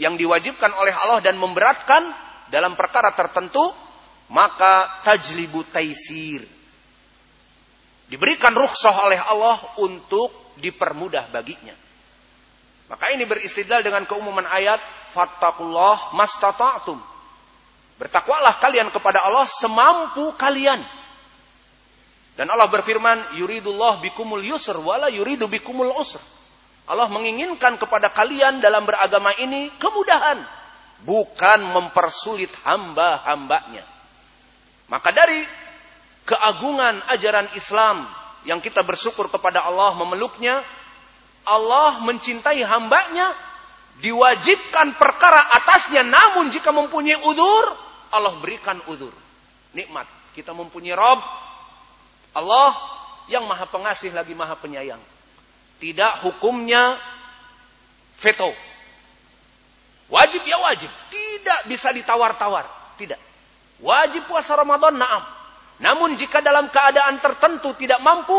S1: yang diwajibkan oleh Allah dan memberatkan dalam perkara tertentu, maka tajlibu taisir. Diberikan rukhsah oleh Allah untuk dipermudah baginya. Maka ini beristidlal dengan keumuman ayat fattakullah mastata'tum. Bertakwalah kalian kepada Allah semampu kalian. Dan Allah berfirman, yuridullah bikumul yusr wala yuridu bikumul usr. Allah menginginkan kepada kalian dalam beragama ini kemudahan, bukan mempersulit hamba-hambanya. Maka dari keagungan ajaran Islam yang kita bersyukur kepada Allah memeluknya, Allah mencintai hambanya, diwajibkan perkara atasnya, namun jika mempunyai udur, Allah berikan udur. Nikmat. Kita mempunyai Rob, Allah yang maha pengasih lagi maha penyayang. Tidak hukumnya veto. Wajib ya wajib. Tidak bisa ditawar-tawar. Tidak. Wajib puasa Ramadan, naam. Namun jika dalam keadaan tertentu tidak mampu,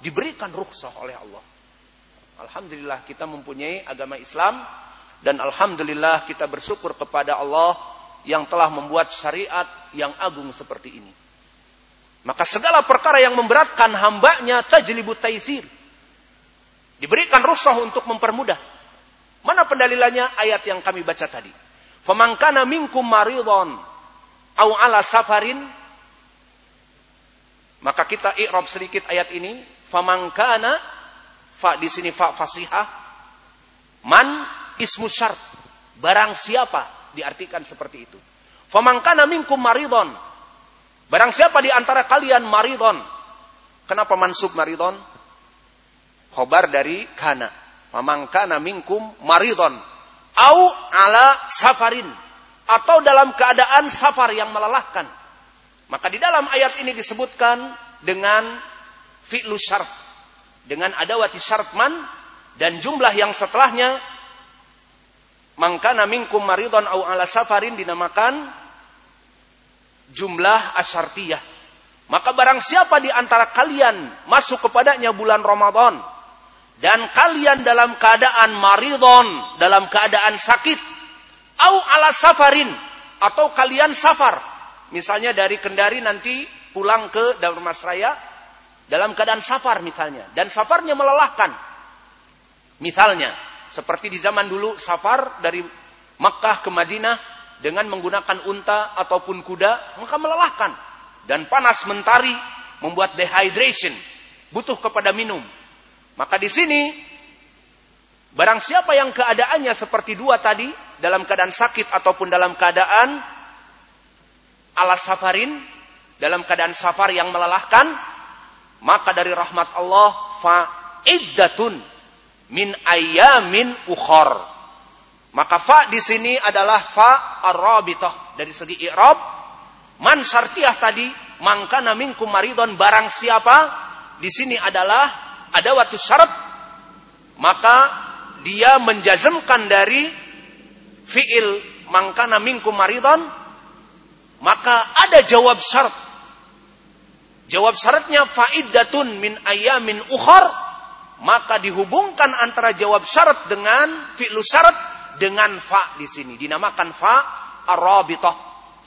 S1: diberikan rukhsah oleh Allah. Alhamdulillah kita mempunyai agama Islam dan alhamdulillah kita bersyukur kepada Allah yang telah membuat syariat yang agung seperti ini. Maka segala perkara yang memberatkan hambanya tajlibu taisir. Diberikan rukhsah untuk mempermudah. Mana pendalilannya? Ayat yang kami baca tadi. Famangkana minkum maridon au ala safarin maka kita i'rab sedikit ayat ini famangkana Fa di sini fa fasihah. Man ismu syart. Barang siapa diartikan seperti itu. Famangkana minkum maridon. Barang siapa di antara kalian maridon. Kenapa mansub maridon? Khobar dari kana. Famangkana minkum maridon. Au ala safarin. Atau dalam keadaan safar yang melelahkan. Maka di dalam ayat ini disebutkan dengan fi'lu syart dengan adawati syartman dan jumlah yang setelahnya mangkana minkum maridon au ala safarin dinamakan jumlah asyartiyah. Maka barang siapa di antara kalian masuk kepadanya bulan Ramadan dan kalian dalam keadaan maridon, dalam keadaan sakit, au ala safarin atau kalian safar, misalnya dari Kendari nanti pulang ke Darmasraya dalam keadaan safar misalnya dan safarnya melelahkan. Misalnya seperti di zaman dulu safar dari Makkah ke Madinah dengan menggunakan unta ataupun kuda maka melelahkan dan panas mentari membuat dehydration butuh kepada minum. Maka di sini barang siapa yang keadaannya seperti dua tadi dalam keadaan sakit ataupun dalam keadaan alas safarin dalam keadaan safar yang melelahkan maka dari rahmat Allah fa'iddatun min ayamin ukhor. Maka fa di sini adalah fa arrabitah. Dari segi i'rab man syartiyah tadi mangkana minkum maridon barang siapa di sini adalah ada waktu syarat maka dia menjazmkan dari fiil mangkana minkum maridon maka ada jawab syarat Jawab syaratnya faidatun min ayamin ukhar. Maka dihubungkan antara jawab syarat dengan fi'lu syarat dengan fa di sini. Dinamakan fa arabitah.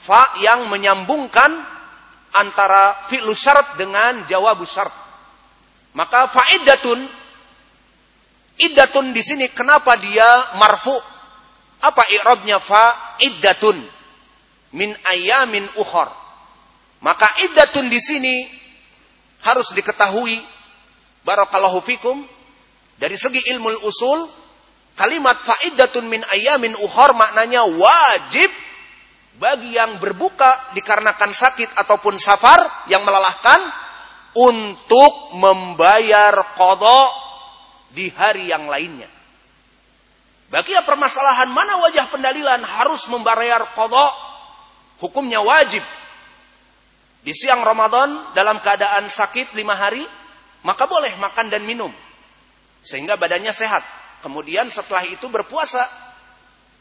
S1: Fa yang menyambungkan antara fi'lu syarat dengan jawab syarat. Maka faidatun iddatun di sini kenapa dia marfu? Apa i'rabnya fa iddatun min ayamin ukhar? Maka iddatun di sini harus diketahui barakallahu fikum dari segi ilmu usul kalimat faidatun min ayamin uhor maknanya wajib bagi yang berbuka dikarenakan sakit ataupun safar yang melelahkan untuk membayar kodok di hari yang lainnya. Bagi permasalahan mana wajah pendalilan harus membayar kodok, hukumnya wajib di siang Ramadan dalam keadaan sakit lima hari, maka boleh makan dan minum. Sehingga badannya sehat. Kemudian setelah itu berpuasa.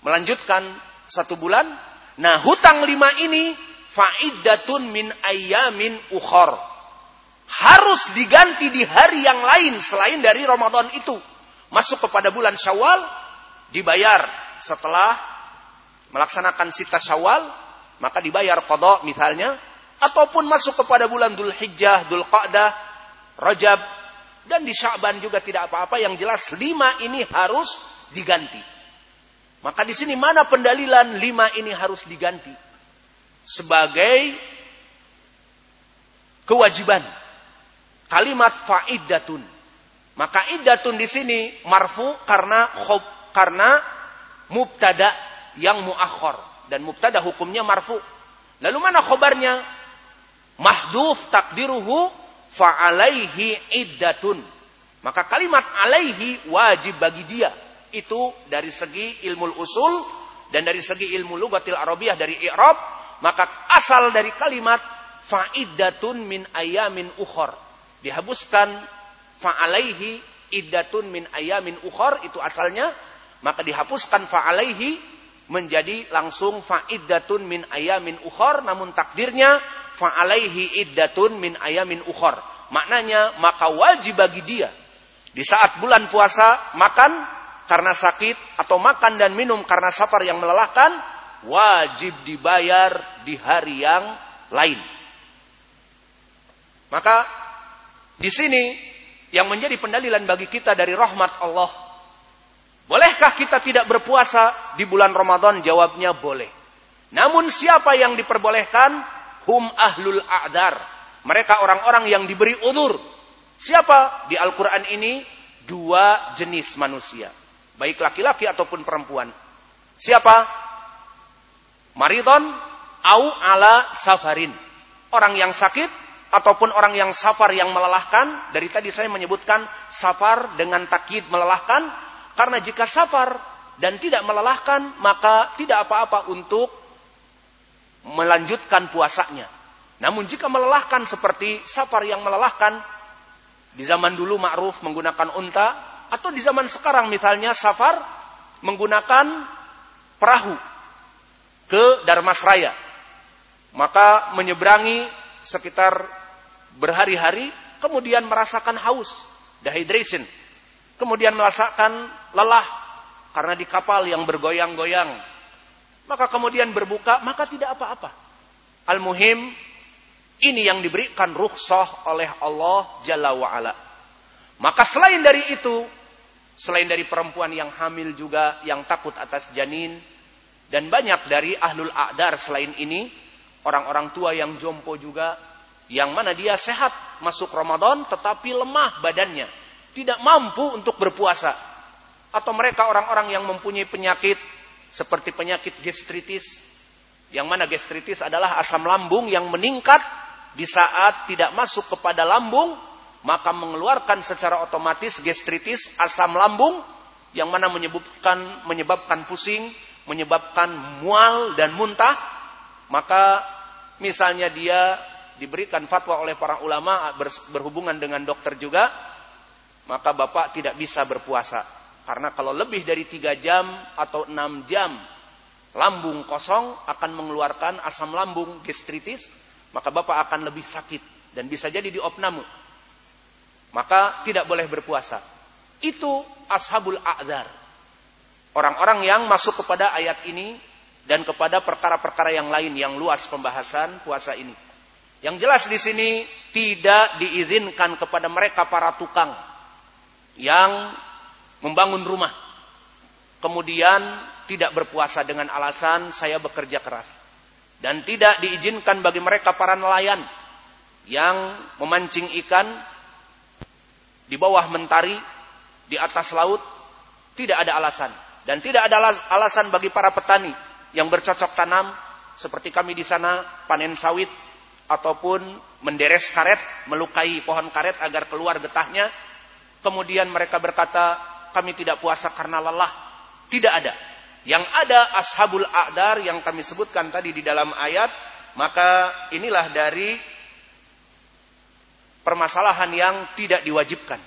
S1: melanjutkan satu bulan. Nah, hutang lima ini faidatun min ayamin ukhor. Harus diganti di hari yang lain selain dari Ramadan itu. Masuk kepada bulan Syawal, dibayar setelah melaksanakan sita Syawal, maka dibayar kodok misalnya, ataupun masuk kepada bulan Dhul Hijjah, Dhul Qa'dah, Rajab, dan di Sya'ban juga tidak apa-apa. Yang jelas lima ini harus diganti. Maka di sini mana pendalilan lima ini harus diganti? Sebagai kewajiban. Kalimat faidatun. Maka iddatun di sini marfu karena khub, karena mubtada yang muakhor dan mubtada hukumnya marfu. Lalu mana khobarnya? Mahduf takdiruhu fa'alaihi iddatun. Maka kalimat alaihi wajib bagi dia. Itu dari segi ilmu usul dan dari segi ilmu lugatil arabiyah dari i'rab, maka asal dari kalimat fa'iddatun min ayamin ukhor. Dihapuskan fa'alaihi iddatun min ayamin ukhor itu asalnya, maka dihapuskan fa'alaihi menjadi langsung fa'iddatun min ayamin ukhor namun takdirnya fa'alaihi iddatun min ayamin ukhor. Maknanya maka wajib bagi dia di saat bulan puasa makan karena sakit atau makan dan minum karena safar yang melelahkan wajib dibayar di hari yang lain. Maka di sini yang menjadi pendalilan bagi kita dari rahmat Allah. Bolehkah kita tidak berpuasa di bulan Ramadan? Jawabnya boleh. Namun siapa yang diperbolehkan? hum ahlul a'dar. Mereka orang-orang yang diberi udur. Siapa? Di Al-Quran ini dua jenis manusia. Baik laki-laki ataupun perempuan. Siapa? Maridon au ala safarin. Orang yang sakit ataupun orang yang safar yang melelahkan. Dari tadi saya menyebutkan safar dengan takid melelahkan. Karena jika safar dan tidak melelahkan, maka tidak apa-apa untuk melanjutkan puasanya. Namun jika melelahkan seperti safar yang melelahkan, di zaman dulu ma'ruf menggunakan unta, atau di zaman sekarang misalnya safar menggunakan perahu ke Darmasraya. Maka menyeberangi sekitar berhari-hari, kemudian merasakan haus, dehydration. Kemudian merasakan lelah karena di kapal yang bergoyang-goyang maka kemudian berbuka, maka tidak apa-apa. Al-muhim, ini yang diberikan rukhsah oleh Allah Jalla wa'ala. Maka selain dari itu, selain dari perempuan yang hamil juga, yang takut atas janin, dan banyak dari ahlul a'dar selain ini, orang-orang tua yang jompo juga, yang mana dia sehat masuk Ramadan tetapi lemah badannya, tidak mampu untuk berpuasa. Atau mereka orang-orang yang mempunyai penyakit seperti penyakit gastritis. Yang mana gastritis adalah asam lambung yang meningkat. Di saat tidak masuk kepada lambung maka mengeluarkan secara otomatis gastritis asam lambung. Yang mana menyebabkan menyebabkan pusing, menyebabkan mual dan muntah, maka misalnya dia diberikan fatwa oleh para ulama berhubungan dengan dokter juga, maka bapak tidak bisa berpuasa. Karena kalau lebih dari tiga jam atau enam jam lambung kosong akan mengeluarkan asam lambung gastritis, maka Bapak akan lebih sakit dan bisa jadi diopnamu. Maka tidak boleh berpuasa. Itu ashabul a'dar. Orang-orang yang masuk kepada ayat ini dan kepada perkara-perkara yang lain yang luas pembahasan puasa ini. Yang jelas di sini tidak diizinkan kepada mereka para tukang yang membangun rumah. Kemudian tidak berpuasa dengan alasan saya bekerja keras. Dan tidak diizinkan bagi mereka para nelayan yang memancing ikan di bawah mentari, di atas laut, tidak ada alasan. Dan tidak ada alasan bagi para petani yang bercocok tanam seperti kami di sana panen sawit ataupun menderes karet, melukai pohon karet agar keluar getahnya. Kemudian mereka berkata, kami tidak puasa karena lelah. Tidak ada. Yang ada ashabul a'dar yang kami sebutkan tadi di dalam ayat, maka inilah dari permasalahan yang tidak diwajibkan.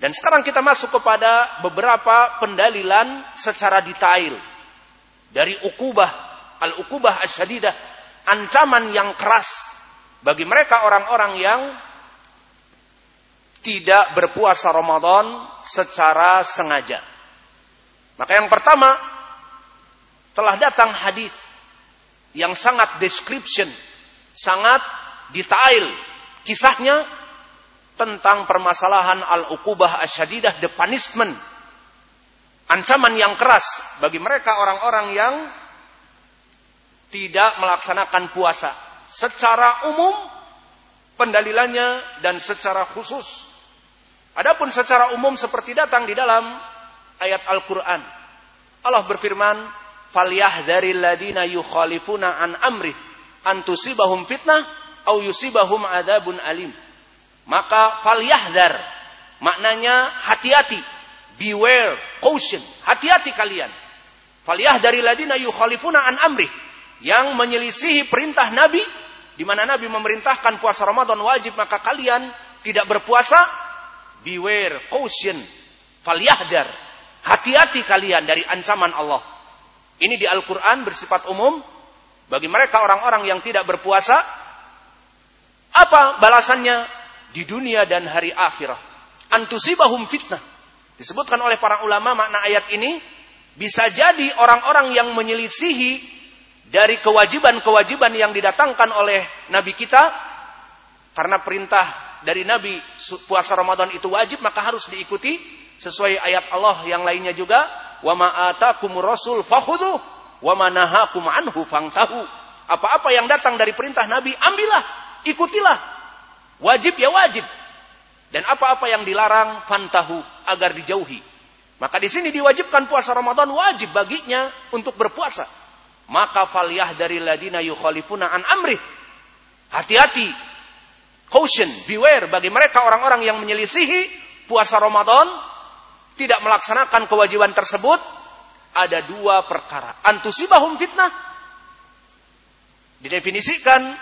S1: Dan sekarang kita masuk kepada beberapa pendalilan secara detail dari ukubah, al-ukubah asyadidah, ancaman yang keras bagi mereka orang-orang yang tidak berpuasa Ramadan secara sengaja. Maka yang pertama telah datang hadis yang sangat description, sangat detail kisahnya tentang permasalahan al-uqubah asyadidah the punishment ancaman yang keras bagi mereka orang-orang yang tidak melaksanakan puasa secara umum pendalilannya dan secara khusus. Adapun secara umum seperti datang di dalam ayat Al-Qur'an. Allah berfirman, "Falyahdharil ladina yukhalifuna an amri an tusibahum fitnah au yusibahum adabun alim." Maka falyahdhar maknanya hati-hati Beware, caution, hati-hati kalian. Faliyah dari ladina yukhalifuna an amri. Yang menyelisihi perintah Nabi. Di mana Nabi memerintahkan puasa Ramadan wajib. Maka kalian tidak berpuasa. Beware, caution. Falyahdar. Hati-hati kalian dari ancaman Allah. Ini di Al-Quran bersifat umum. Bagi mereka orang-orang yang tidak berpuasa. Apa balasannya? Di dunia dan hari akhirah. Antusibahum fitnah Disebutkan oleh para ulama makna ayat ini bisa jadi orang-orang yang menyelisihi dari kewajiban-kewajiban yang didatangkan oleh Nabi kita karena perintah dari Nabi puasa Ramadan itu wajib maka harus diikuti sesuai ayat Allah yang lainnya juga wa ma rasul fakhudhu wa ma nahakum anhu fangtahu apa-apa yang datang dari perintah Nabi ambillah ikutilah wajib ya wajib dan apa-apa yang dilarang fantahu agar dijauhi. Maka di sini diwajibkan puasa Ramadan wajib baginya untuk berpuasa. Maka faliyah dari ladina yukhalifuna an amri. Hati-hati. Caution, beware bagi mereka orang-orang yang menyelisihi puasa Ramadan tidak melaksanakan kewajiban tersebut ada dua perkara. Antusibahum fitnah didefinisikan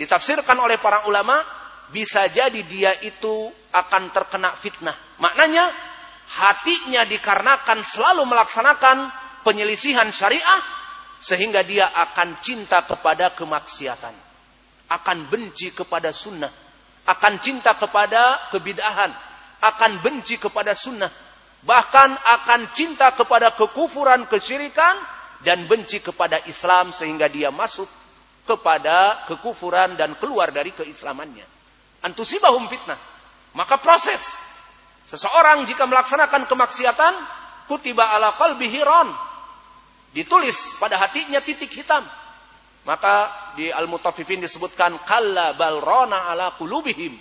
S1: ditafsirkan oleh para ulama bisa jadi dia itu akan terkena fitnah. Maknanya hatinya dikarenakan selalu melaksanakan penyelisihan syariah sehingga dia akan cinta kepada kemaksiatan, akan benci kepada sunnah, akan cinta kepada kebidahan, akan benci kepada sunnah, bahkan akan cinta kepada kekufuran, kesyirikan dan benci kepada Islam sehingga dia masuk kepada kekufuran dan keluar dari keislamannya antusibahum fitnah. Maka proses seseorang jika melaksanakan kemaksiatan kutiba ala qalbihi ron ditulis pada hatinya titik hitam. Maka di Al-Mutaffifin disebutkan kalla bal rona ala qulubihim.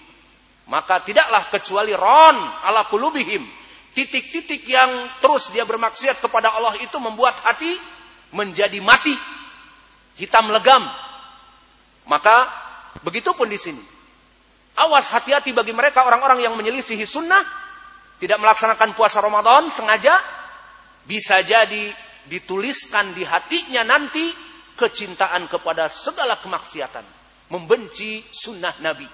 S1: Maka tidaklah kecuali ron ala qulubihim. Titik-titik yang terus dia bermaksiat kepada Allah itu membuat hati menjadi mati. Hitam legam. Maka begitupun di sini. Awas hati-hati bagi mereka orang-orang yang menyelisihi sunnah, tidak melaksanakan puasa Ramadan sengaja, bisa jadi dituliskan di hatinya nanti kecintaan kepada segala kemaksiatan, membenci sunnah Nabi.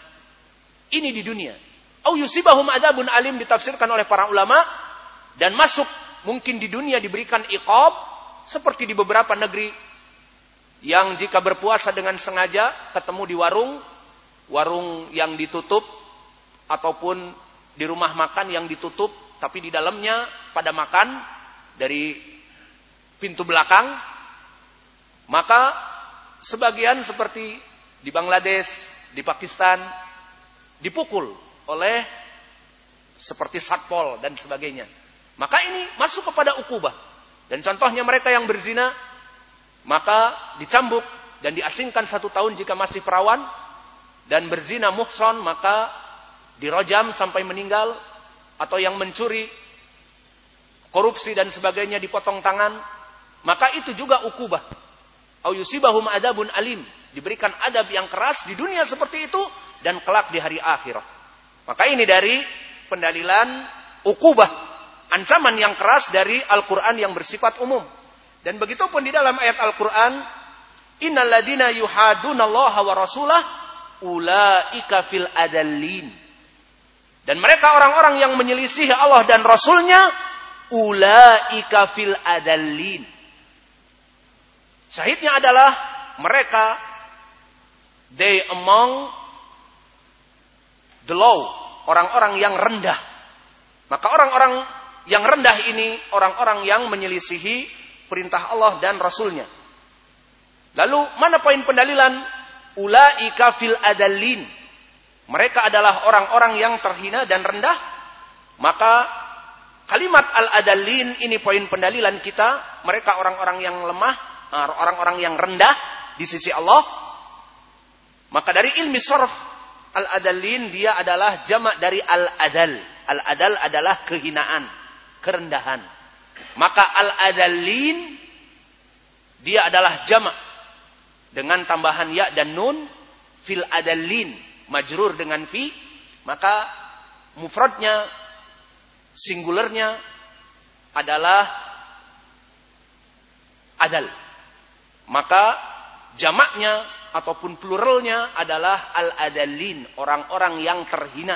S1: Ini di dunia. Au yusibahum adabun alim ditafsirkan oleh para ulama dan masuk mungkin di dunia diberikan iqab seperti di beberapa negeri yang jika berpuasa dengan sengaja ketemu di warung warung yang ditutup ataupun di rumah makan yang ditutup tapi di dalamnya pada makan dari pintu belakang maka sebagian seperti di Bangladesh, di Pakistan dipukul oleh seperti satpol dan sebagainya. Maka ini masuk kepada ukubah. Dan contohnya mereka yang berzina maka dicambuk dan diasingkan satu tahun jika masih perawan dan berzina muhson maka dirojam sampai meninggal atau yang mencuri korupsi dan sebagainya dipotong tangan maka itu juga ukubah au yusibahum adabun alim diberikan adab yang keras di dunia seperti itu dan kelak di hari akhirat maka ini dari pendalilan ukubah ancaman yang keras dari Al-Qur'an yang bersifat umum dan begitu pun di dalam ayat Al-Qur'an ladina yuhadunallaha wa rasulah ulaika fil adallin. Dan mereka orang-orang yang menyelisih Allah dan Rasulnya, ulaika fil adallin. Syahidnya adalah mereka they among the low, orang-orang yang rendah. Maka orang-orang yang rendah ini orang-orang yang menyelisihi perintah Allah dan Rasulnya. Lalu mana poin pendalilan? Ulaika fil adallin. Mereka adalah orang-orang yang terhina dan rendah. Maka kalimat al-adallin ini poin pendalilan kita. Mereka orang-orang yang lemah, orang-orang yang rendah di sisi Allah. Maka dari ilmi sorf al-adallin dia adalah jamak dari al-adal. Al-adal adalah kehinaan, kerendahan. Maka al-adallin dia adalah jamak dengan tambahan ya dan nun fil adallin majrur dengan fi maka mufradnya singularnya adalah adal maka jamaknya ataupun pluralnya adalah al-adallin orang-orang yang terhina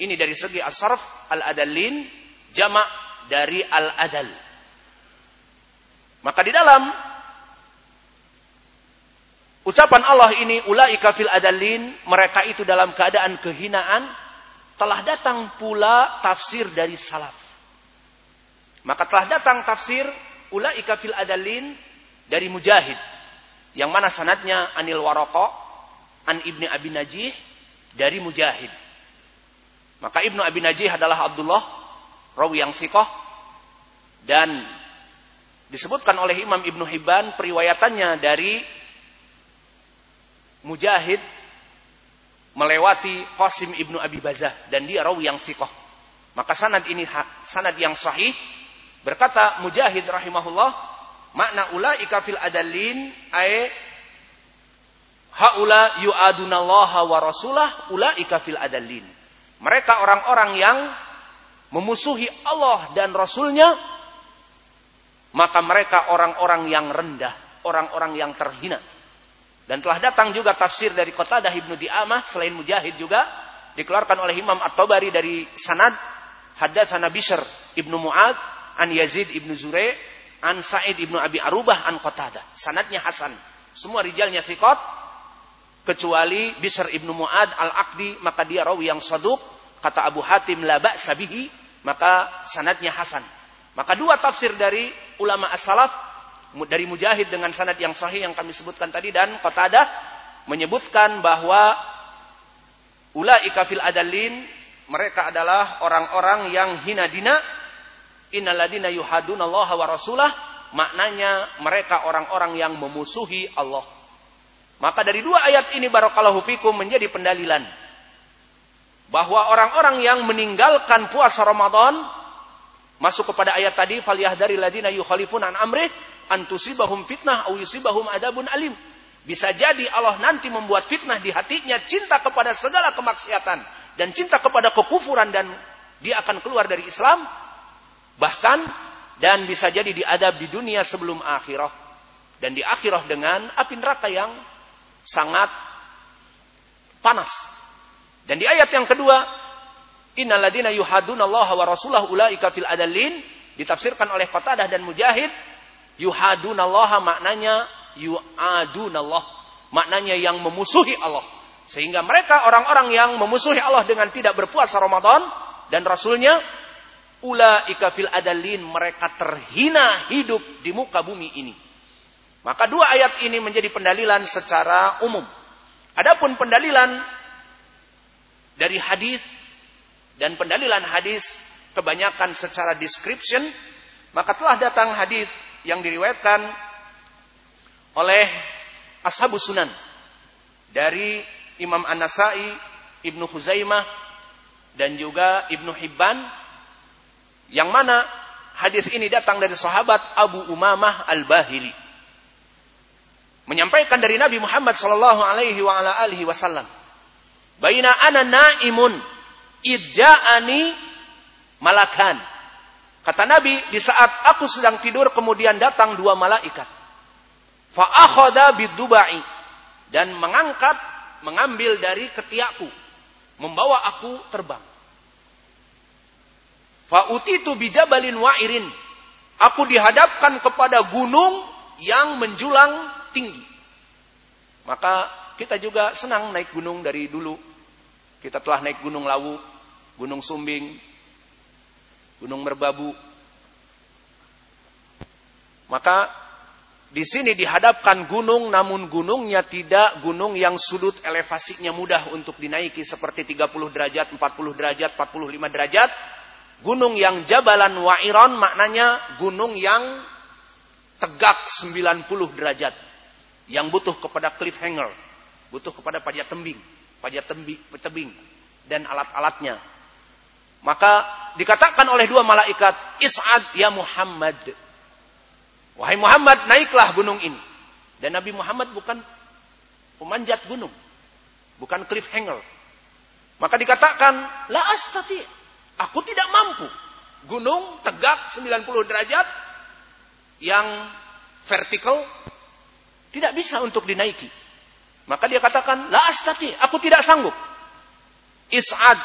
S1: ini dari segi asraf al-adallin jamak dari al-adal maka di dalam Ucapan Allah ini ulaika fil adalin, mereka itu dalam keadaan kehinaan, telah datang pula tafsir dari salaf. Maka telah datang tafsir ulaika fil adalin dari Mujahid. Yang mana sanadnya Anil Waroko, An Ibni Abi Najih dari Mujahid. Maka Ibnu Abi Najih adalah Abdullah, rawi yang sikoh, dan disebutkan oleh Imam Ibnu Hibban periwayatannya dari Mujahid melewati Qasim ibnu Abi Bazah dan dia rawi yang sikoh. Maka sanad ini sanad yang sahih berkata Mujahid rahimahullah makna ulaika fil adallin ay haula yu'adunallaha wa rasulah ulaika fil adallin. Mereka orang-orang yang memusuhi Allah dan Rasulnya maka mereka orang-orang yang rendah, orang-orang yang terhina. Dan telah datang juga tafsir dari Qatadah Ibnu Di'amah selain Mujahid juga dikeluarkan oleh Imam At-Tabari dari sanad Hadatsana Bishr Ibnu Muad an Yazid Ibnu Zure an Sa'id Ibnu Abi Arubah an Qatadah. Sanadnya hasan. Semua rijalnya thiqat kecuali Bishr Ibnu Muad Al-Aqdi maka dia rawi yang saduk kata Abu Hatim la ba'sa bihi maka sanadnya hasan. Maka dua tafsir dari ulama as-salaf dari Mujahid dengan sanad yang sahih yang kami sebutkan tadi dan Qatadah menyebutkan bahwa ulaika fil adallin mereka adalah orang-orang yang hina dina innaladina yuhadunallaha wa rasulah maknanya mereka orang-orang yang memusuhi Allah maka dari dua ayat ini barakallahu fikum menjadi pendalilan bahwa orang-orang yang meninggalkan puasa Ramadan masuk kepada ayat tadi falyahdari ladina yukhalifun an amrih antusibahum fitnah au yusibahum adabun alim. Bisa jadi Allah nanti membuat fitnah di hatinya cinta kepada segala kemaksiatan dan cinta kepada kekufuran dan dia akan keluar dari Islam bahkan dan bisa jadi diadab di dunia sebelum akhirah dan di akhirah dengan api neraka yang sangat panas. Dan di ayat yang kedua, innalladzina yuhadunallaha wa rasulahu ulaika fil adallin ditafsirkan oleh Qatadah dan Mujahid Yuhadunallaha maknanya yu'adunallah. Maknanya yang memusuhi Allah. Sehingga mereka orang-orang yang memusuhi Allah dengan tidak berpuasa Ramadan dan Rasulnya ulaika fil adalin mereka terhina hidup di muka bumi ini. Maka dua ayat ini menjadi pendalilan secara umum. Adapun pendalilan dari hadis dan pendalilan hadis kebanyakan secara description, maka telah datang hadis yang diriwayatkan oleh Ashabus Sunan dari Imam An-Nasai, Ibnu Huzaimah dan juga Ibnu Hibban yang mana hadis ini datang dari sahabat Abu Umamah Al-Bahili menyampaikan dari Nabi Muhammad sallallahu alaihi wa ala alihi wasallam baina ana naimun idja'ani malakan Kata Nabi, di saat aku sedang tidur kemudian datang dua malaikat. Fa'akhoda bidubai. Dan mengangkat, mengambil dari ketiakku. Membawa aku terbang. Fa'utitu bijabalin wa'irin. Aku dihadapkan kepada gunung yang menjulang tinggi. Maka kita juga senang naik gunung dari dulu. Kita telah naik Gunung Lawu, Gunung Sumbing, Gunung Merbabu. Maka di sini dihadapkan gunung namun gunungnya tidak gunung yang sudut elevasinya mudah untuk dinaiki seperti 30 derajat, 40 derajat, 45 derajat. Gunung yang jabalan wa'iron maknanya gunung yang tegak 90 derajat. Yang butuh kepada cliffhanger, butuh kepada pajak tembing, pajak tebing dan alat-alatnya. Maka dikatakan oleh dua malaikat, Is'ad ya Muhammad. Wahai Muhammad, naiklah gunung ini. Dan Nabi Muhammad bukan pemanjat gunung. Bukan cliffhanger. Maka dikatakan, la astati. Aku tidak mampu. Gunung tegak 90 derajat yang vertikal tidak bisa untuk dinaiki. Maka dia katakan, la astati, aku tidak sanggup. Is'ad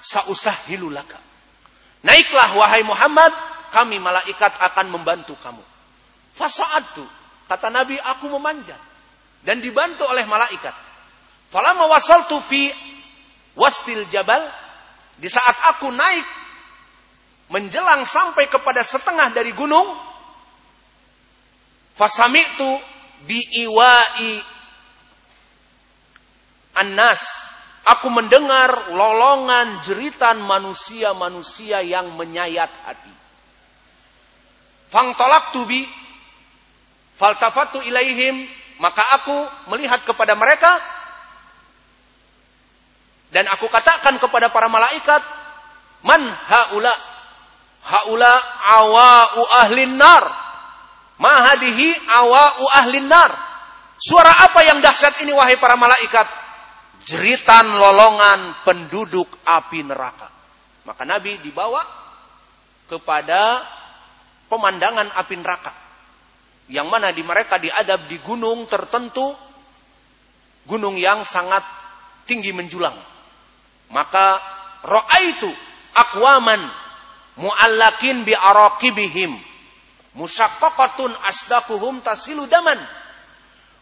S1: sausah hilulaka. Naiklah wahai Muhammad, kami malaikat akan membantu kamu. Fasa'adtu, kata Nabi, aku memanjat. Dan dibantu oleh malaikat. Falama wasaltu fi wastil jabal, di saat aku naik menjelang sampai kepada setengah dari gunung, fasami'tu biiwa'i annas. Aku mendengar lolongan jeritan manusia-manusia yang menyayat hati. Fangtolak tubi, faltafatu ilaihim, maka aku melihat kepada mereka dan aku katakan kepada para malaikat, man haula haula awa'u ahlin nar. Mahadihi awa'u ahlin nar. Suara apa yang dahsyat ini wahai para malaikat? Jeritan lolongan penduduk api neraka. Maka Nabi dibawa kepada pemandangan api neraka. Yang mana di mereka diadab di gunung tertentu. Gunung yang sangat tinggi menjulang. Maka roa itu akwaman mu'allakin bi araqibihim Musaqqaqatun asdaquhum tasilu daman.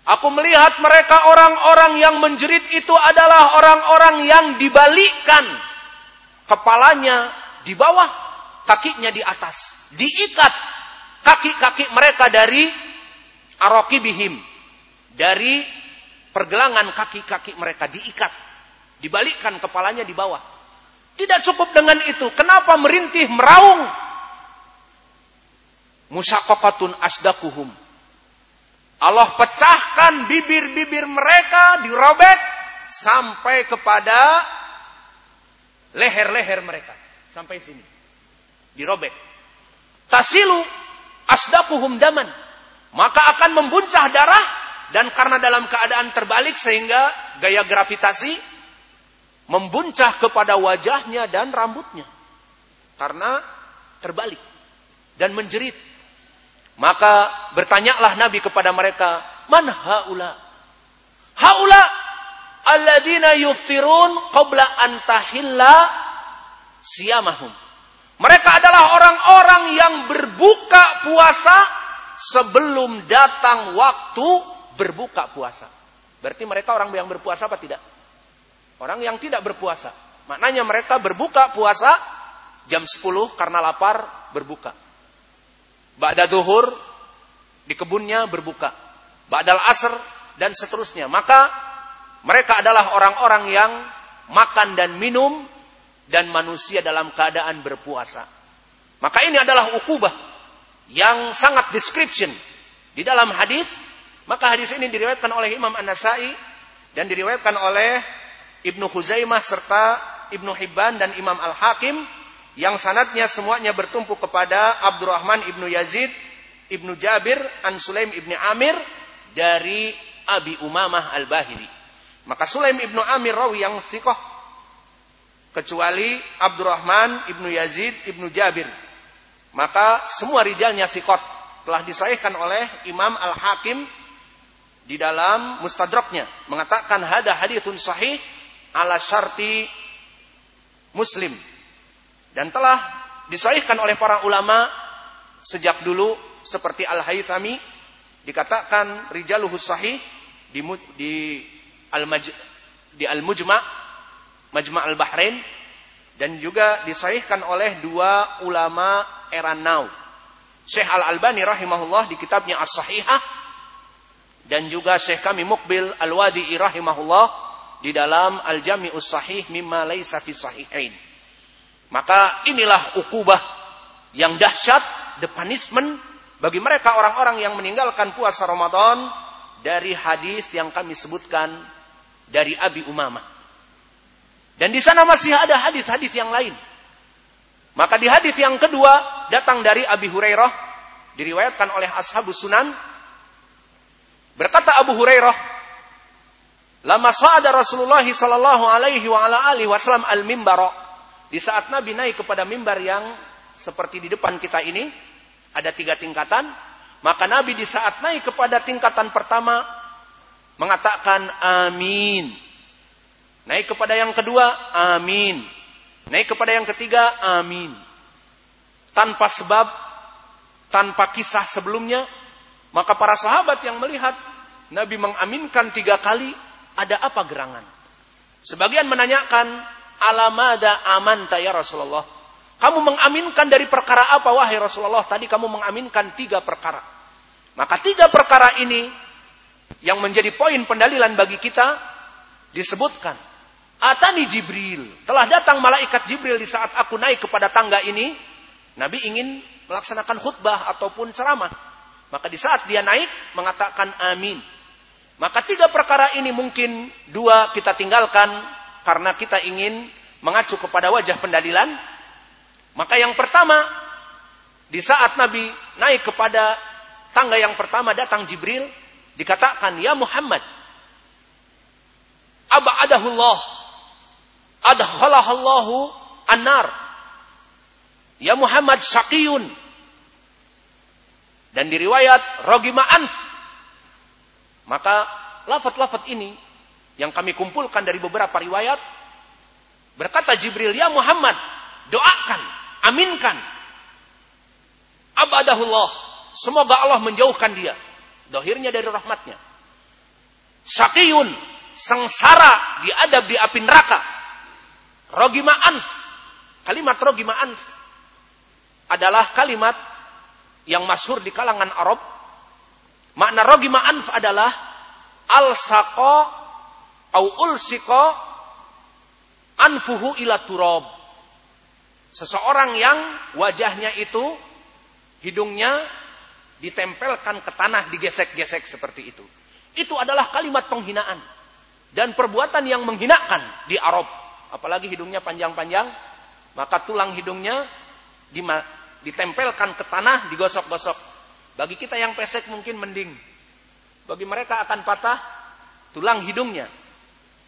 S1: Aku melihat mereka orang-orang yang menjerit itu adalah orang-orang yang dibalikkan. Kepalanya di bawah, kakinya di atas. Diikat kaki-kaki mereka dari arokibihim. Dari pergelangan kaki-kaki mereka diikat. Dibalikkan kepalanya di bawah. Tidak cukup dengan itu. Kenapa merintih, meraung? Musakokatun asdakuhum. Allah pecahkan bibir-bibir mereka dirobek sampai kepada leher-leher mereka. Sampai sini. Dirobek. Tasilu asdakuhum daman. Maka akan membuncah darah dan karena dalam keadaan terbalik sehingga gaya gravitasi membuncah kepada wajahnya dan rambutnya. Karena terbalik dan menjerit maka bertanyalah Nabi kepada mereka, "Man haula?" Haula alladzina yuftirun qabla an tahilla siyamahum. Mereka adalah orang-orang yang berbuka puasa sebelum datang waktu berbuka puasa. Berarti mereka orang yang berpuasa apa tidak? Orang yang tidak berpuasa. Maknanya mereka berbuka puasa jam 10 karena lapar berbuka. Ba'da duhur di kebunnya berbuka. Ba'dal asr dan seterusnya. Maka mereka adalah orang-orang yang makan dan minum dan manusia dalam keadaan berpuasa. Maka ini adalah ukubah yang sangat description di dalam hadis. Maka hadis ini diriwayatkan oleh Imam An-Nasai dan diriwayatkan oleh Ibnu Huzaimah serta Ibnu Hibban dan Imam Al-Hakim yang sanatnya semuanya bertumpu kepada Abdurrahman ibnu Yazid ibnu Jabir an Sulaim ibnu Amir dari Abi Umamah al-Bahili. Maka Sulaim ibnu Amir rawi yang sikoh kecuali Abdurrahman ibnu Yazid ibnu Jabir. Maka semua rijalnya sikot telah disahihkan oleh Imam Al-Hakim di dalam mustadraknya mengatakan hada hadithun sahih ala syarti Muslim. Dan telah disahihkan oleh para ulama sejak dulu seperti Al-Haythami dikatakan rijaluhu sahih di di al mujma majma al bahrain dan juga disahihkan oleh dua ulama era now. Syekh Al Albani rahimahullah di kitabnya As Sahihah dan juga Syekh kami Mukbil Al Wadi'i rahimahullah di dalam Al Jami'us Sahih mimma laisa fi sahihain maka inilah ukubah yang dahsyat the punishment bagi mereka orang-orang yang meninggalkan puasa Ramadan dari hadis yang kami sebutkan dari Abi Umamah. Dan di sana masih ada hadis-hadis yang lain. Maka di hadis yang kedua datang dari Abi Hurairah diriwayatkan oleh Ashabus Sunan berkata Abu Hurairah lama sa'ada Rasulullah sallallahu alaihi wa ala alihi wasallam al-mimbar di saat Nabi naik kepada mimbar yang seperti di depan kita ini ada tiga tingkatan. Maka Nabi di saat naik kepada tingkatan pertama mengatakan amin. Naik kepada yang kedua, amin. Naik kepada yang ketiga, amin. Tanpa sebab, tanpa kisah sebelumnya, maka para sahabat yang melihat Nabi mengaminkan tiga kali, ada apa gerangan? Sebagian menanyakan, alamada amanta ya Rasulullah. Kamu mengaminkan dari perkara apa wahai Rasulullah? Tadi kamu mengaminkan tiga perkara. Maka tiga perkara ini yang menjadi poin pendalilan bagi kita disebutkan. Atani Jibril. Telah datang malaikat Jibril di saat aku naik kepada tangga ini. Nabi ingin melaksanakan khutbah ataupun ceramah. Maka di saat dia naik mengatakan amin. Maka tiga perkara ini mungkin dua kita tinggalkan karena kita ingin mengacu kepada wajah pendalilan maka yang pertama, di saat Nabi naik kepada tangga yang pertama datang Jibril, dikatakan, Ya Muhammad, abadahullah, adhalahallahu annar. Ya Muhammad syaqiyun. Dan diriwayat rogima anf. Maka lafat-lafat ini yang kami kumpulkan dari beberapa riwayat berkata Jibril, "Ya Muhammad, doakan Aminkan. Abadahullah. Semoga Allah menjauhkan dia. Dohirnya dari rahmatnya. Syakiyun. Sengsara diadab di api neraka. Rogima anf. Kalimat rogima anf. Adalah kalimat yang masyhur di kalangan Arab. Makna rogima anf adalah al-saqo au ulsiko anfuhu ila turab Seseorang yang wajahnya itu hidungnya ditempelkan ke tanah digesek-gesek seperti itu. Itu adalah kalimat penghinaan dan perbuatan yang menghinakan di Arab. Apalagi hidungnya panjang-panjang, maka tulang hidungnya ditempelkan ke tanah, digosok-gosok. Bagi kita yang pesek mungkin mending. Bagi mereka akan patah tulang hidungnya.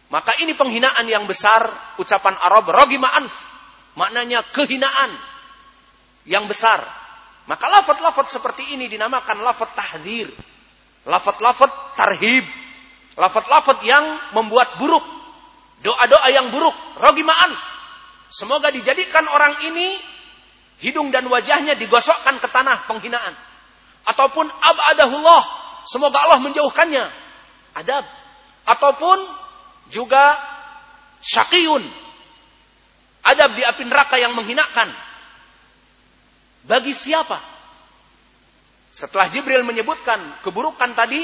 S1: Maka ini penghinaan yang besar ucapan Arab rogima anf Maknanya kehinaan yang besar. Maka lafat-lafat seperti ini dinamakan lafat tahdir. Lafat-lafat tarhib. Lafat-lafat yang membuat buruk. Doa-doa yang buruk. Rogi ma'an. Semoga dijadikan orang ini hidung dan wajahnya digosokkan ke tanah penghinaan. Ataupun abadahullah. Semoga Allah menjauhkannya. Adab. Ataupun juga syakiyun adab di api neraka yang menghinakan. Bagi siapa? Setelah Jibril menyebutkan keburukan tadi,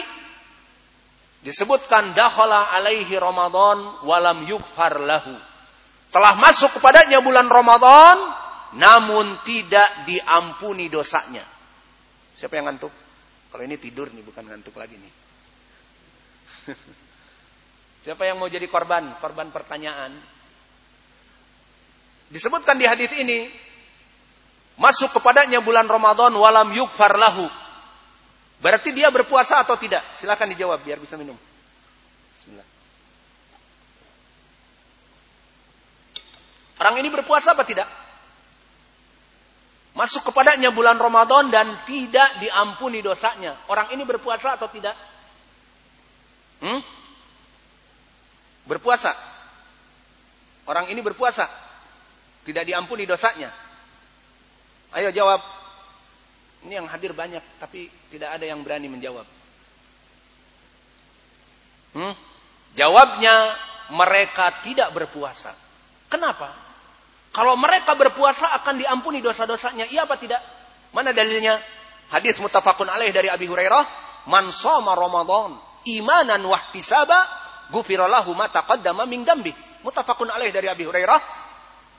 S1: disebutkan dakhala alaihi Ramadan walam yukfar lahu. Telah masuk kepadanya bulan Ramadan, namun tidak diampuni dosanya. Siapa yang ngantuk? Kalau ini tidur nih, bukan ngantuk lagi nih. Siapa yang mau jadi korban? Korban pertanyaan. Disebutkan di hadis ini masuk kepadanya bulan Ramadan walam yukfar lahu. Berarti dia berpuasa atau tidak? Silakan dijawab biar bisa minum. Bismillah. Orang ini berpuasa apa tidak? Masuk kepadanya bulan Ramadan dan tidak diampuni dosanya. Orang ini berpuasa atau tidak? Hmm? Berpuasa. Orang ini berpuasa. Tidak diampuni dosanya. Ayo jawab. Ini yang hadir banyak, tapi tidak ada yang berani menjawab. Hmm? Jawabnya mereka tidak berpuasa. Kenapa? Kalau mereka berpuasa akan diampuni dosa-dosanya. Iya apa tidak? Mana dalilnya? Hadis mutafakun alaih dari Abi Hurairah, "Man shoma Ramadan imanan wa ihtisaba, ghufira lahu ma taqaddama min dambi." Mutafakun alaih dari Abi Hurairah,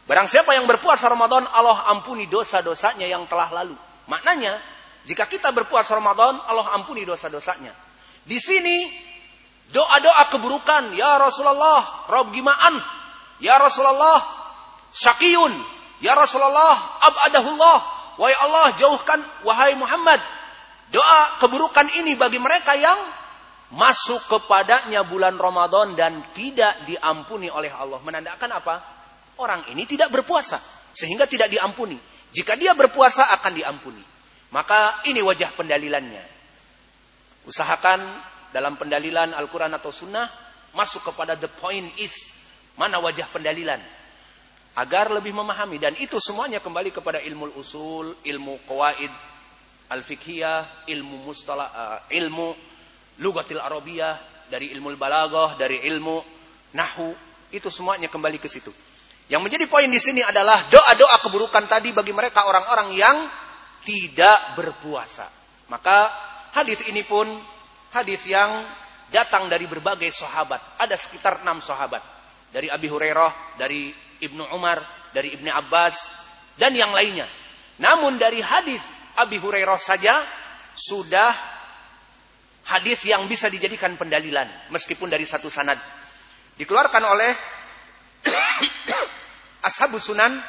S1: barang siapa yang berpuasa Ramadan, Allah ampuni dosa-dosanya yang telah lalu. Maknanya, jika kita berpuasa Ramadan, Allah ampuni dosa-dosanya. Di sini doa-doa keburukan, ya Rasulullah, Rob gima'an, ya Rasulullah, syakiyun, ya Rasulullah, abadahullah, Wahai Allah, jauhkan wahai Muhammad doa keburukan ini bagi mereka yang masuk kepadanya bulan Ramadan dan tidak diampuni oleh Allah. Menandakan apa? Orang ini tidak berpuasa sehingga tidak diampuni. Jika dia berpuasa akan diampuni. Maka ini wajah pendalilannya. Usahakan dalam pendalilan Al-Quran atau Sunnah masuk kepada the point is mana wajah pendalilan agar lebih memahami dan itu semuanya kembali kepada ilmu usul, ilmu qawaid al-fiqhiyah, ilmu mustalah, uh, ilmu lugatil arabiyah, dari ilmu balaghah, dari ilmu nahu, itu semuanya kembali ke situ. Yang menjadi poin di sini adalah doa-doa keburukan tadi bagi mereka orang-orang yang tidak berpuasa. Maka hadis ini pun hadis yang datang dari berbagai sahabat. Ada sekitar enam sahabat. Dari Abi Hurairah, dari Ibnu Umar, dari Ibnu Abbas, dan yang lainnya. Namun dari hadis Abi Hurairah saja sudah hadis yang bisa dijadikan pendalilan meskipun dari satu sanad. Dikeluarkan oleh Ashabus Sunan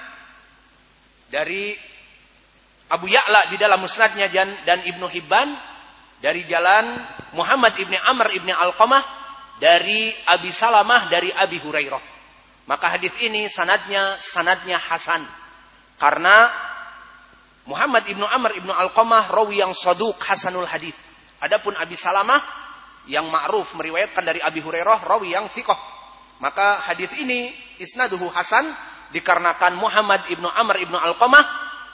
S1: dari Abu Ya'la di dalam musnadnya dan, dan Ibnu Hibban dari jalan Muhammad ibni Amr ibni Alqamah dari Abi Salamah dari Abi Hurairah. Maka hadis ini sanadnya sanadnya hasan. Karena Muhammad ibnu Amr ibnu Alqamah rawi yang saduk hasanul hadis. Adapun Abi Salamah yang ma'ruf meriwayatkan dari Abi Hurairah rawi yang sikoh. Maka hadis ini isnaduhu hasan dikarenakan Muhammad ibnu Amr ibnu Alqamah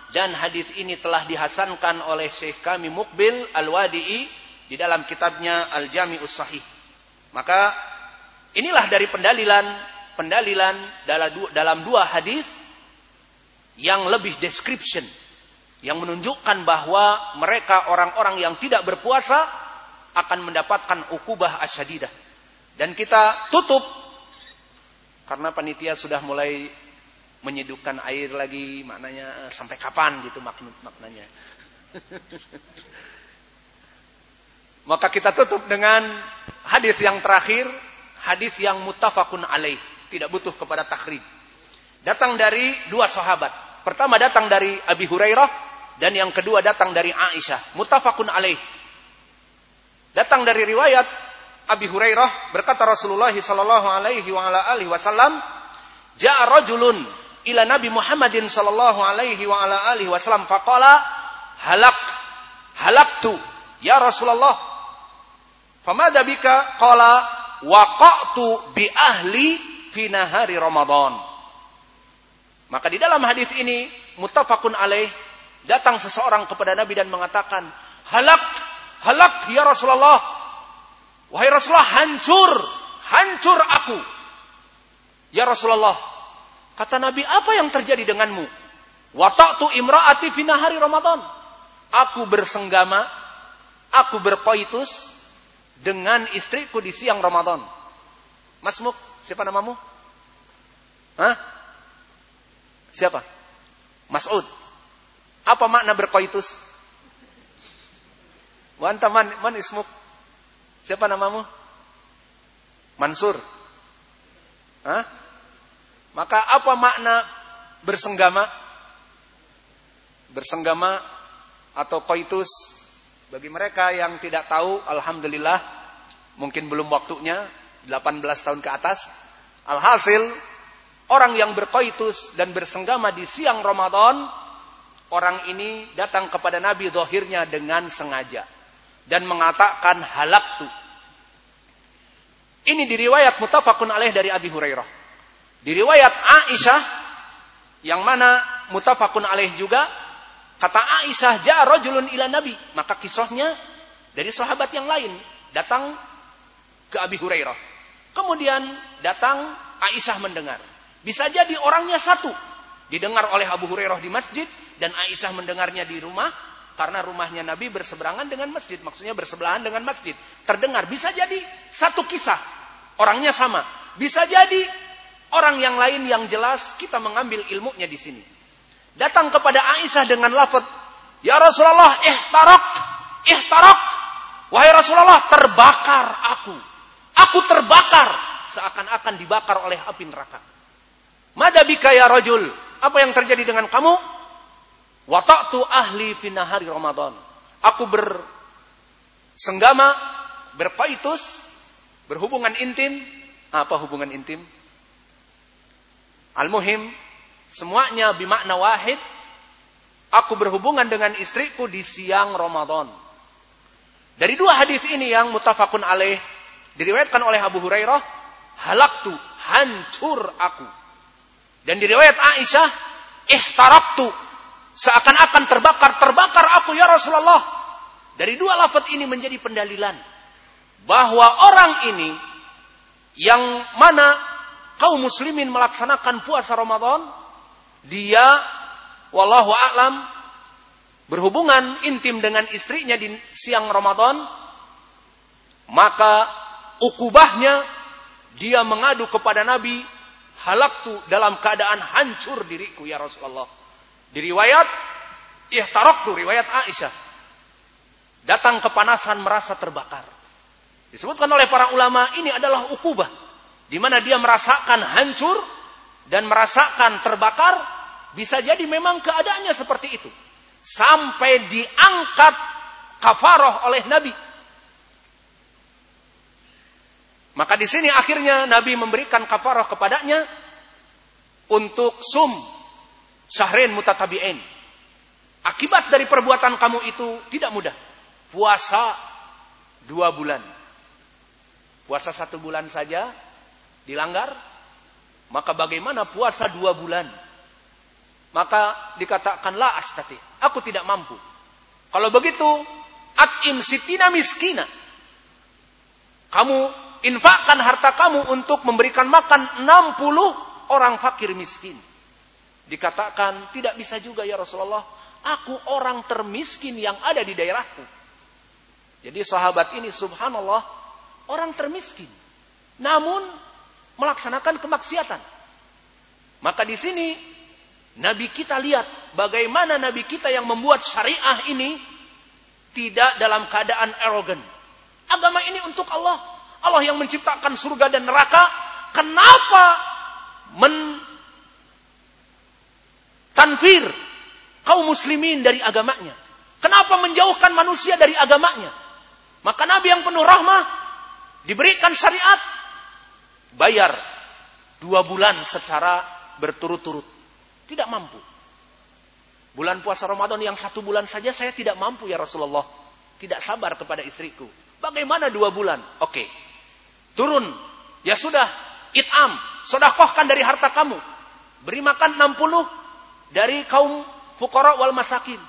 S1: dan hadis ini telah dihasankan oleh Syekh kami Mukbil Al-Wadi'i di dalam kitabnya Al-Jami'us Sahih. Maka inilah dari pendalilan pendalilan dalam dua hadis yang lebih description yang menunjukkan bahwa mereka orang-orang yang tidak berpuasa akan mendapatkan ukubah asyadidah. Dan kita tutup karena panitia sudah mulai menyedukkan air lagi maknanya eh, sampai kapan gitu maknanya. Maka kita tutup dengan hadis yang terakhir, hadis yang mutafakun alaih tidak butuh kepada takhrij. Datang dari dua sahabat. Pertama datang dari Abi Hurairah dan yang kedua datang dari Aisyah. Mutafakun alaih. Datang dari riwayat Abi Hurairah berkata Rasulullah sallallahu alaihi wa ala alihi wasallam, "Ja'a rajulun ila Nabi Muhammadin sallallahu alaihi wa ala alihi wasallam faqala halak halaktu ya Rasulullah." Famada qala waqa'tu bi ahli fi nahari Ramadan. Maka di dalam hadis ini muttafaqun alaih datang seseorang kepada Nabi dan mengatakan, "Halak, halak ya Rasulullah." Wahai Rasulullah, hancur, hancur aku. Ya Rasulullah, kata Nabi, apa yang terjadi denganmu? Wata'tu imra'ati fi nahari Ramadan. Aku bersenggama, aku berkoitus dengan istriku di siang Ramadan. Masmuk, Siapa namamu? Hah? Siapa? Mas'ud. Apa makna berkoitus? Wanta man, man ismuk. Siapa namamu? Mansur. Hah? Maka apa makna bersenggama? Bersenggama atau koitus bagi mereka yang tidak tahu, alhamdulillah mungkin belum waktunya 18 tahun ke atas. Alhasil, orang yang berkoitus dan bersenggama di siang Ramadan, orang ini datang kepada Nabi dohirnya dengan sengaja. Dan mengatakan halak tu. Ini diriwayat mutafakun alaih dari Abi Hurairah. Diriwayat Aisyah, yang mana mutafakun alaih juga, kata Aisyah, ja rojulun ila Nabi. Maka kisahnya dari sahabat yang lain. Datang ke Abi Hurairah. Kemudian datang Aisyah mendengar. Bisa jadi orangnya satu. Didengar oleh Abu Hurairah di masjid dan Aisyah mendengarnya di rumah karena rumahnya Nabi berseberangan dengan masjid, maksudnya bersebelahan dengan masjid. Terdengar bisa jadi satu kisah, orangnya sama. Bisa jadi orang yang lain yang jelas kita mengambil ilmunya di sini. Datang kepada Aisyah dengan lafaz, "Ya Rasulullah, ihtarak, ihtarak." Wahai Rasulullah, terbakar aku. Aku terbakar seakan-akan dibakar oleh api neraka. Madabika ya rajul? Apa yang terjadi dengan kamu? Wata'tu ahli finahari Ramadan. Aku bersenggama, berpaitus, berhubungan intim. Apa hubungan intim? Al-muhim, semuanya bimakna wahid. Aku berhubungan dengan istriku di siang Ramadan. Dari dua hadis ini yang mutafakun alaih diriwayatkan oleh Abu Hurairah, halaktu, hancur aku. Dan diriwayat Aisyah, ihtaraktu, Seakan-akan terbakar, terbakar aku ya Rasulullah. Dari dua lafaz ini menjadi pendalilan bahwa orang ini yang mana kaum muslimin melaksanakan puasa Ramadan, dia wallahu a'lam berhubungan intim dengan istrinya di siang Ramadan, maka ukubahnya dia mengadu kepada Nabi, halaktu dalam keadaan hancur diriku ya Rasulullah. Di riwayat ihtaraktu riwayat Aisyah. Datang kepanasan merasa terbakar. Disebutkan oleh para ulama ini adalah ukubah di mana dia merasakan hancur dan merasakan terbakar bisa jadi memang keadaannya seperti itu. Sampai diangkat kafaroh oleh Nabi. Maka di sini akhirnya Nabi memberikan kafaroh kepadanya untuk sum Syahrin mutatabi'in. Akibat dari perbuatan kamu itu tidak mudah. Puasa dua bulan. Puasa satu bulan saja dilanggar. Maka bagaimana puasa dua bulan? Maka dikatakanlah astati. Aku tidak mampu. Kalau begitu, at'im sitina miskina. Kamu infakkan harta kamu untuk memberikan makan 60 orang fakir miskin. Dikatakan tidak bisa juga ya Rasulullah. Aku orang termiskin yang ada di daerahku. Jadi sahabat ini subhanallah orang termiskin. Namun melaksanakan kemaksiatan. Maka di sini Nabi kita lihat bagaimana Nabi kita yang membuat syariah ini tidak dalam keadaan arogan. Agama ini untuk Allah. Allah yang menciptakan surga dan neraka. Kenapa men tanfir kaum muslimin dari agamanya. Kenapa menjauhkan manusia dari agamanya? Maka Nabi yang penuh rahmah diberikan syariat bayar dua bulan secara berturut-turut. Tidak mampu. Bulan puasa Ramadan yang satu bulan saja saya tidak mampu ya Rasulullah. Tidak sabar kepada istriku. Bagaimana dua bulan? Oke. Turun. Ya sudah. It'am. Sodakohkan dari harta kamu. Beri makan 60 dari kaum fukara wal masakin.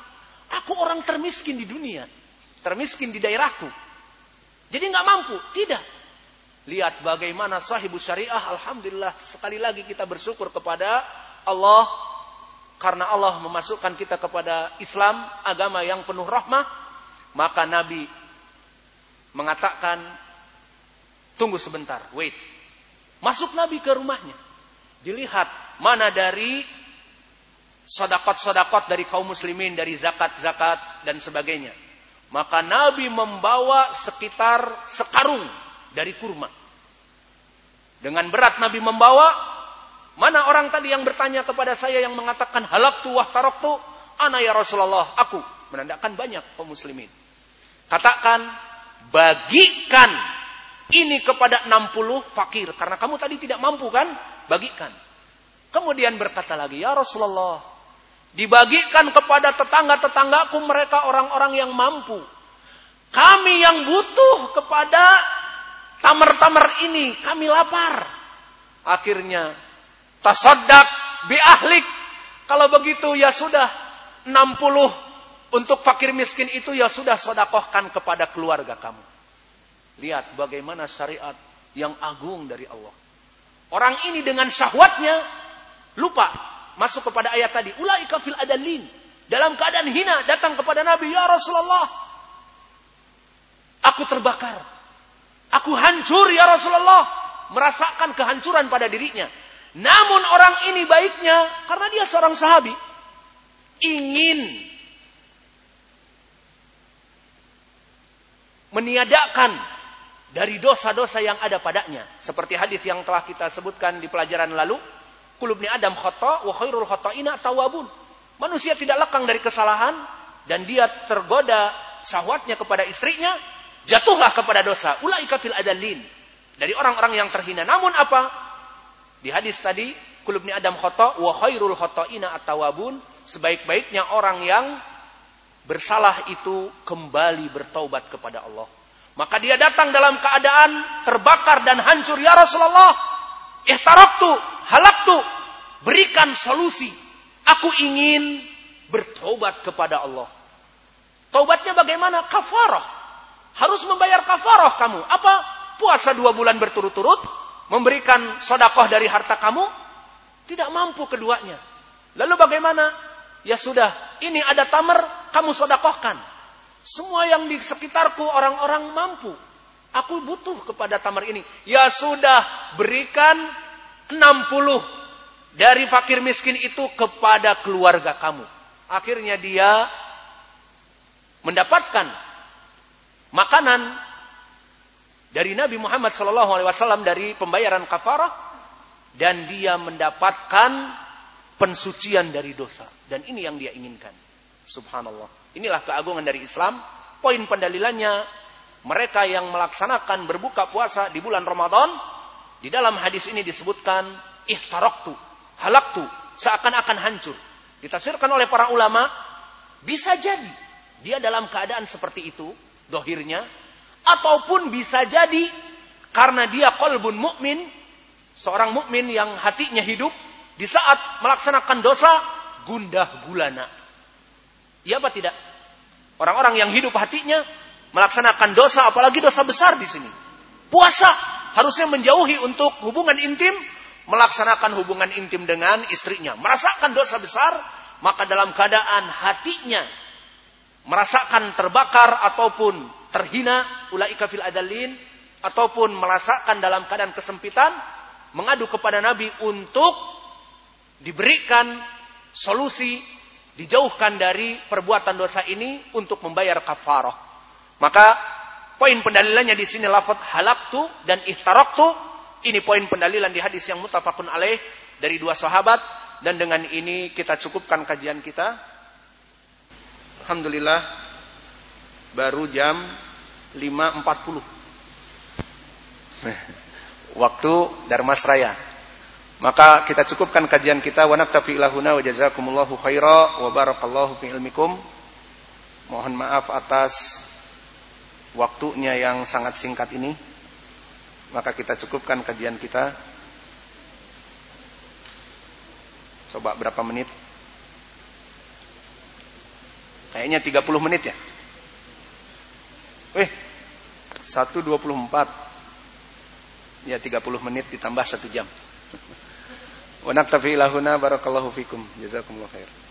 S1: Aku orang termiskin di dunia. Termiskin di daerahku. Jadi nggak mampu. Tidak. Lihat bagaimana sahibu syariah. Alhamdulillah sekali lagi kita bersyukur kepada Allah. Karena Allah memasukkan kita kepada Islam. Agama yang penuh rahmah. Maka Nabi mengatakan. Tunggu sebentar. Wait. Masuk Nabi ke rumahnya. Dilihat mana dari sodakot-sodakot dari kaum muslimin, dari zakat-zakat dan sebagainya. Maka Nabi membawa sekitar sekarung dari kurma. Dengan berat Nabi membawa, mana orang tadi yang bertanya kepada saya yang mengatakan halak tu wah tarok tu, ana ya Rasulullah, aku menandakan banyak kaum muslimin. Katakan, bagikan ini kepada 60 fakir. Karena kamu tadi tidak mampu kan? Bagikan. Kemudian berkata lagi, ya Rasulullah, Dibagikan kepada tetangga-tetanggaku mereka orang-orang yang mampu. Kami yang butuh kepada tamar-tamar ini, kami lapar. Akhirnya, tasadak bi ahlik. Kalau begitu ya sudah 60 untuk fakir miskin itu ya sudah sodakohkan kepada keluarga kamu. Lihat bagaimana syariat yang agung dari Allah. Orang ini dengan syahwatnya lupa masuk kepada ayat tadi. Ulaika fil adalin. Dalam keadaan hina datang kepada Nabi, "Ya Rasulullah, aku terbakar. Aku hancur ya Rasulullah." Merasakan kehancuran pada dirinya. Namun orang ini baiknya karena dia seorang sahabi ingin meniadakan dari dosa-dosa yang ada padanya. Seperti hadis yang telah kita sebutkan di pelajaran lalu, kulubni Adam khata wa khairul khata'ina tawabun. Manusia tidak lekang dari kesalahan dan dia tergoda syahwatnya kepada istrinya, jatuhlah kepada dosa. Ulaika fil adallin. Dari orang-orang yang terhina. Namun apa? Di hadis tadi, kulubni Adam khata wa khairul khata'ina tawabun. Sebaik-baiknya orang yang bersalah itu kembali bertaubat kepada Allah. Maka dia datang dalam keadaan terbakar dan hancur. Ya Rasulullah, ihtaraktu, halaktu, berikan solusi. Aku ingin bertobat kepada Allah. Taubatnya bagaimana? Kafarah. Harus membayar kafarah kamu. Apa? Puasa dua bulan berturut-turut. Memberikan sodakoh dari harta kamu. Tidak mampu keduanya. Lalu bagaimana? Ya sudah, ini ada tamar, kamu sodakohkan. Semua yang di sekitarku orang-orang mampu. Aku butuh kepada tamar ini. Ya sudah, berikan 60 dari fakir miskin itu kepada keluarga kamu. Akhirnya dia mendapatkan makanan dari Nabi Muhammad SAW dari pembayaran kafarah dan dia mendapatkan pensucian dari dosa dan ini yang dia inginkan. Subhanallah. Inilah keagungan dari Islam. Poin pendalilannya, mereka yang melaksanakan berbuka puasa di bulan Ramadan, di dalam hadis ini disebutkan ihtaraktu, halaktu, seakan-akan hancur. Ditafsirkan oleh para ulama, bisa jadi dia dalam keadaan seperti itu, dohirnya, ataupun bisa jadi karena dia kolbun mukmin, seorang mukmin yang hatinya hidup, di saat melaksanakan dosa, gundah gulana. Iya apa tidak? Orang-orang yang hidup hatinya melaksanakan dosa, apalagi dosa besar di sini. Puasa harusnya menjauhi untuk hubungan intim, melaksanakan hubungan intim dengan istrinya. Merasakan dosa besar, maka dalam keadaan hatinya merasakan terbakar ataupun terhina, ulaika fil adalin, ataupun merasakan dalam keadaan kesempitan, mengadu kepada Nabi untuk diberikan solusi dijauhkan dari perbuatan dosa ini untuk membayar kafarah. Maka poin pendalilannya di sini lafaz halaktu dan ihtaraktu ini poin pendalilan di hadis yang mutafakun alaih dari dua sahabat dan dengan ini kita cukupkan kajian kita. Alhamdulillah baru jam 5.40. Waktu Darmas Raya. Maka kita cukupkan kajian kita wa naktafi ilahuna wa jazakumullahu khaira wa barakallahu fi ilmikum. Mohon maaf atas waktunya yang sangat singkat ini. Maka kita cukupkan kajian kita. Coba berapa menit? Kayaknya 30 menit ya. Eh, 1.24. Ya 30 menit ditambah 1 jam. Wa naktafi ilahuna barakallahu fikum. Jazakumullah khair.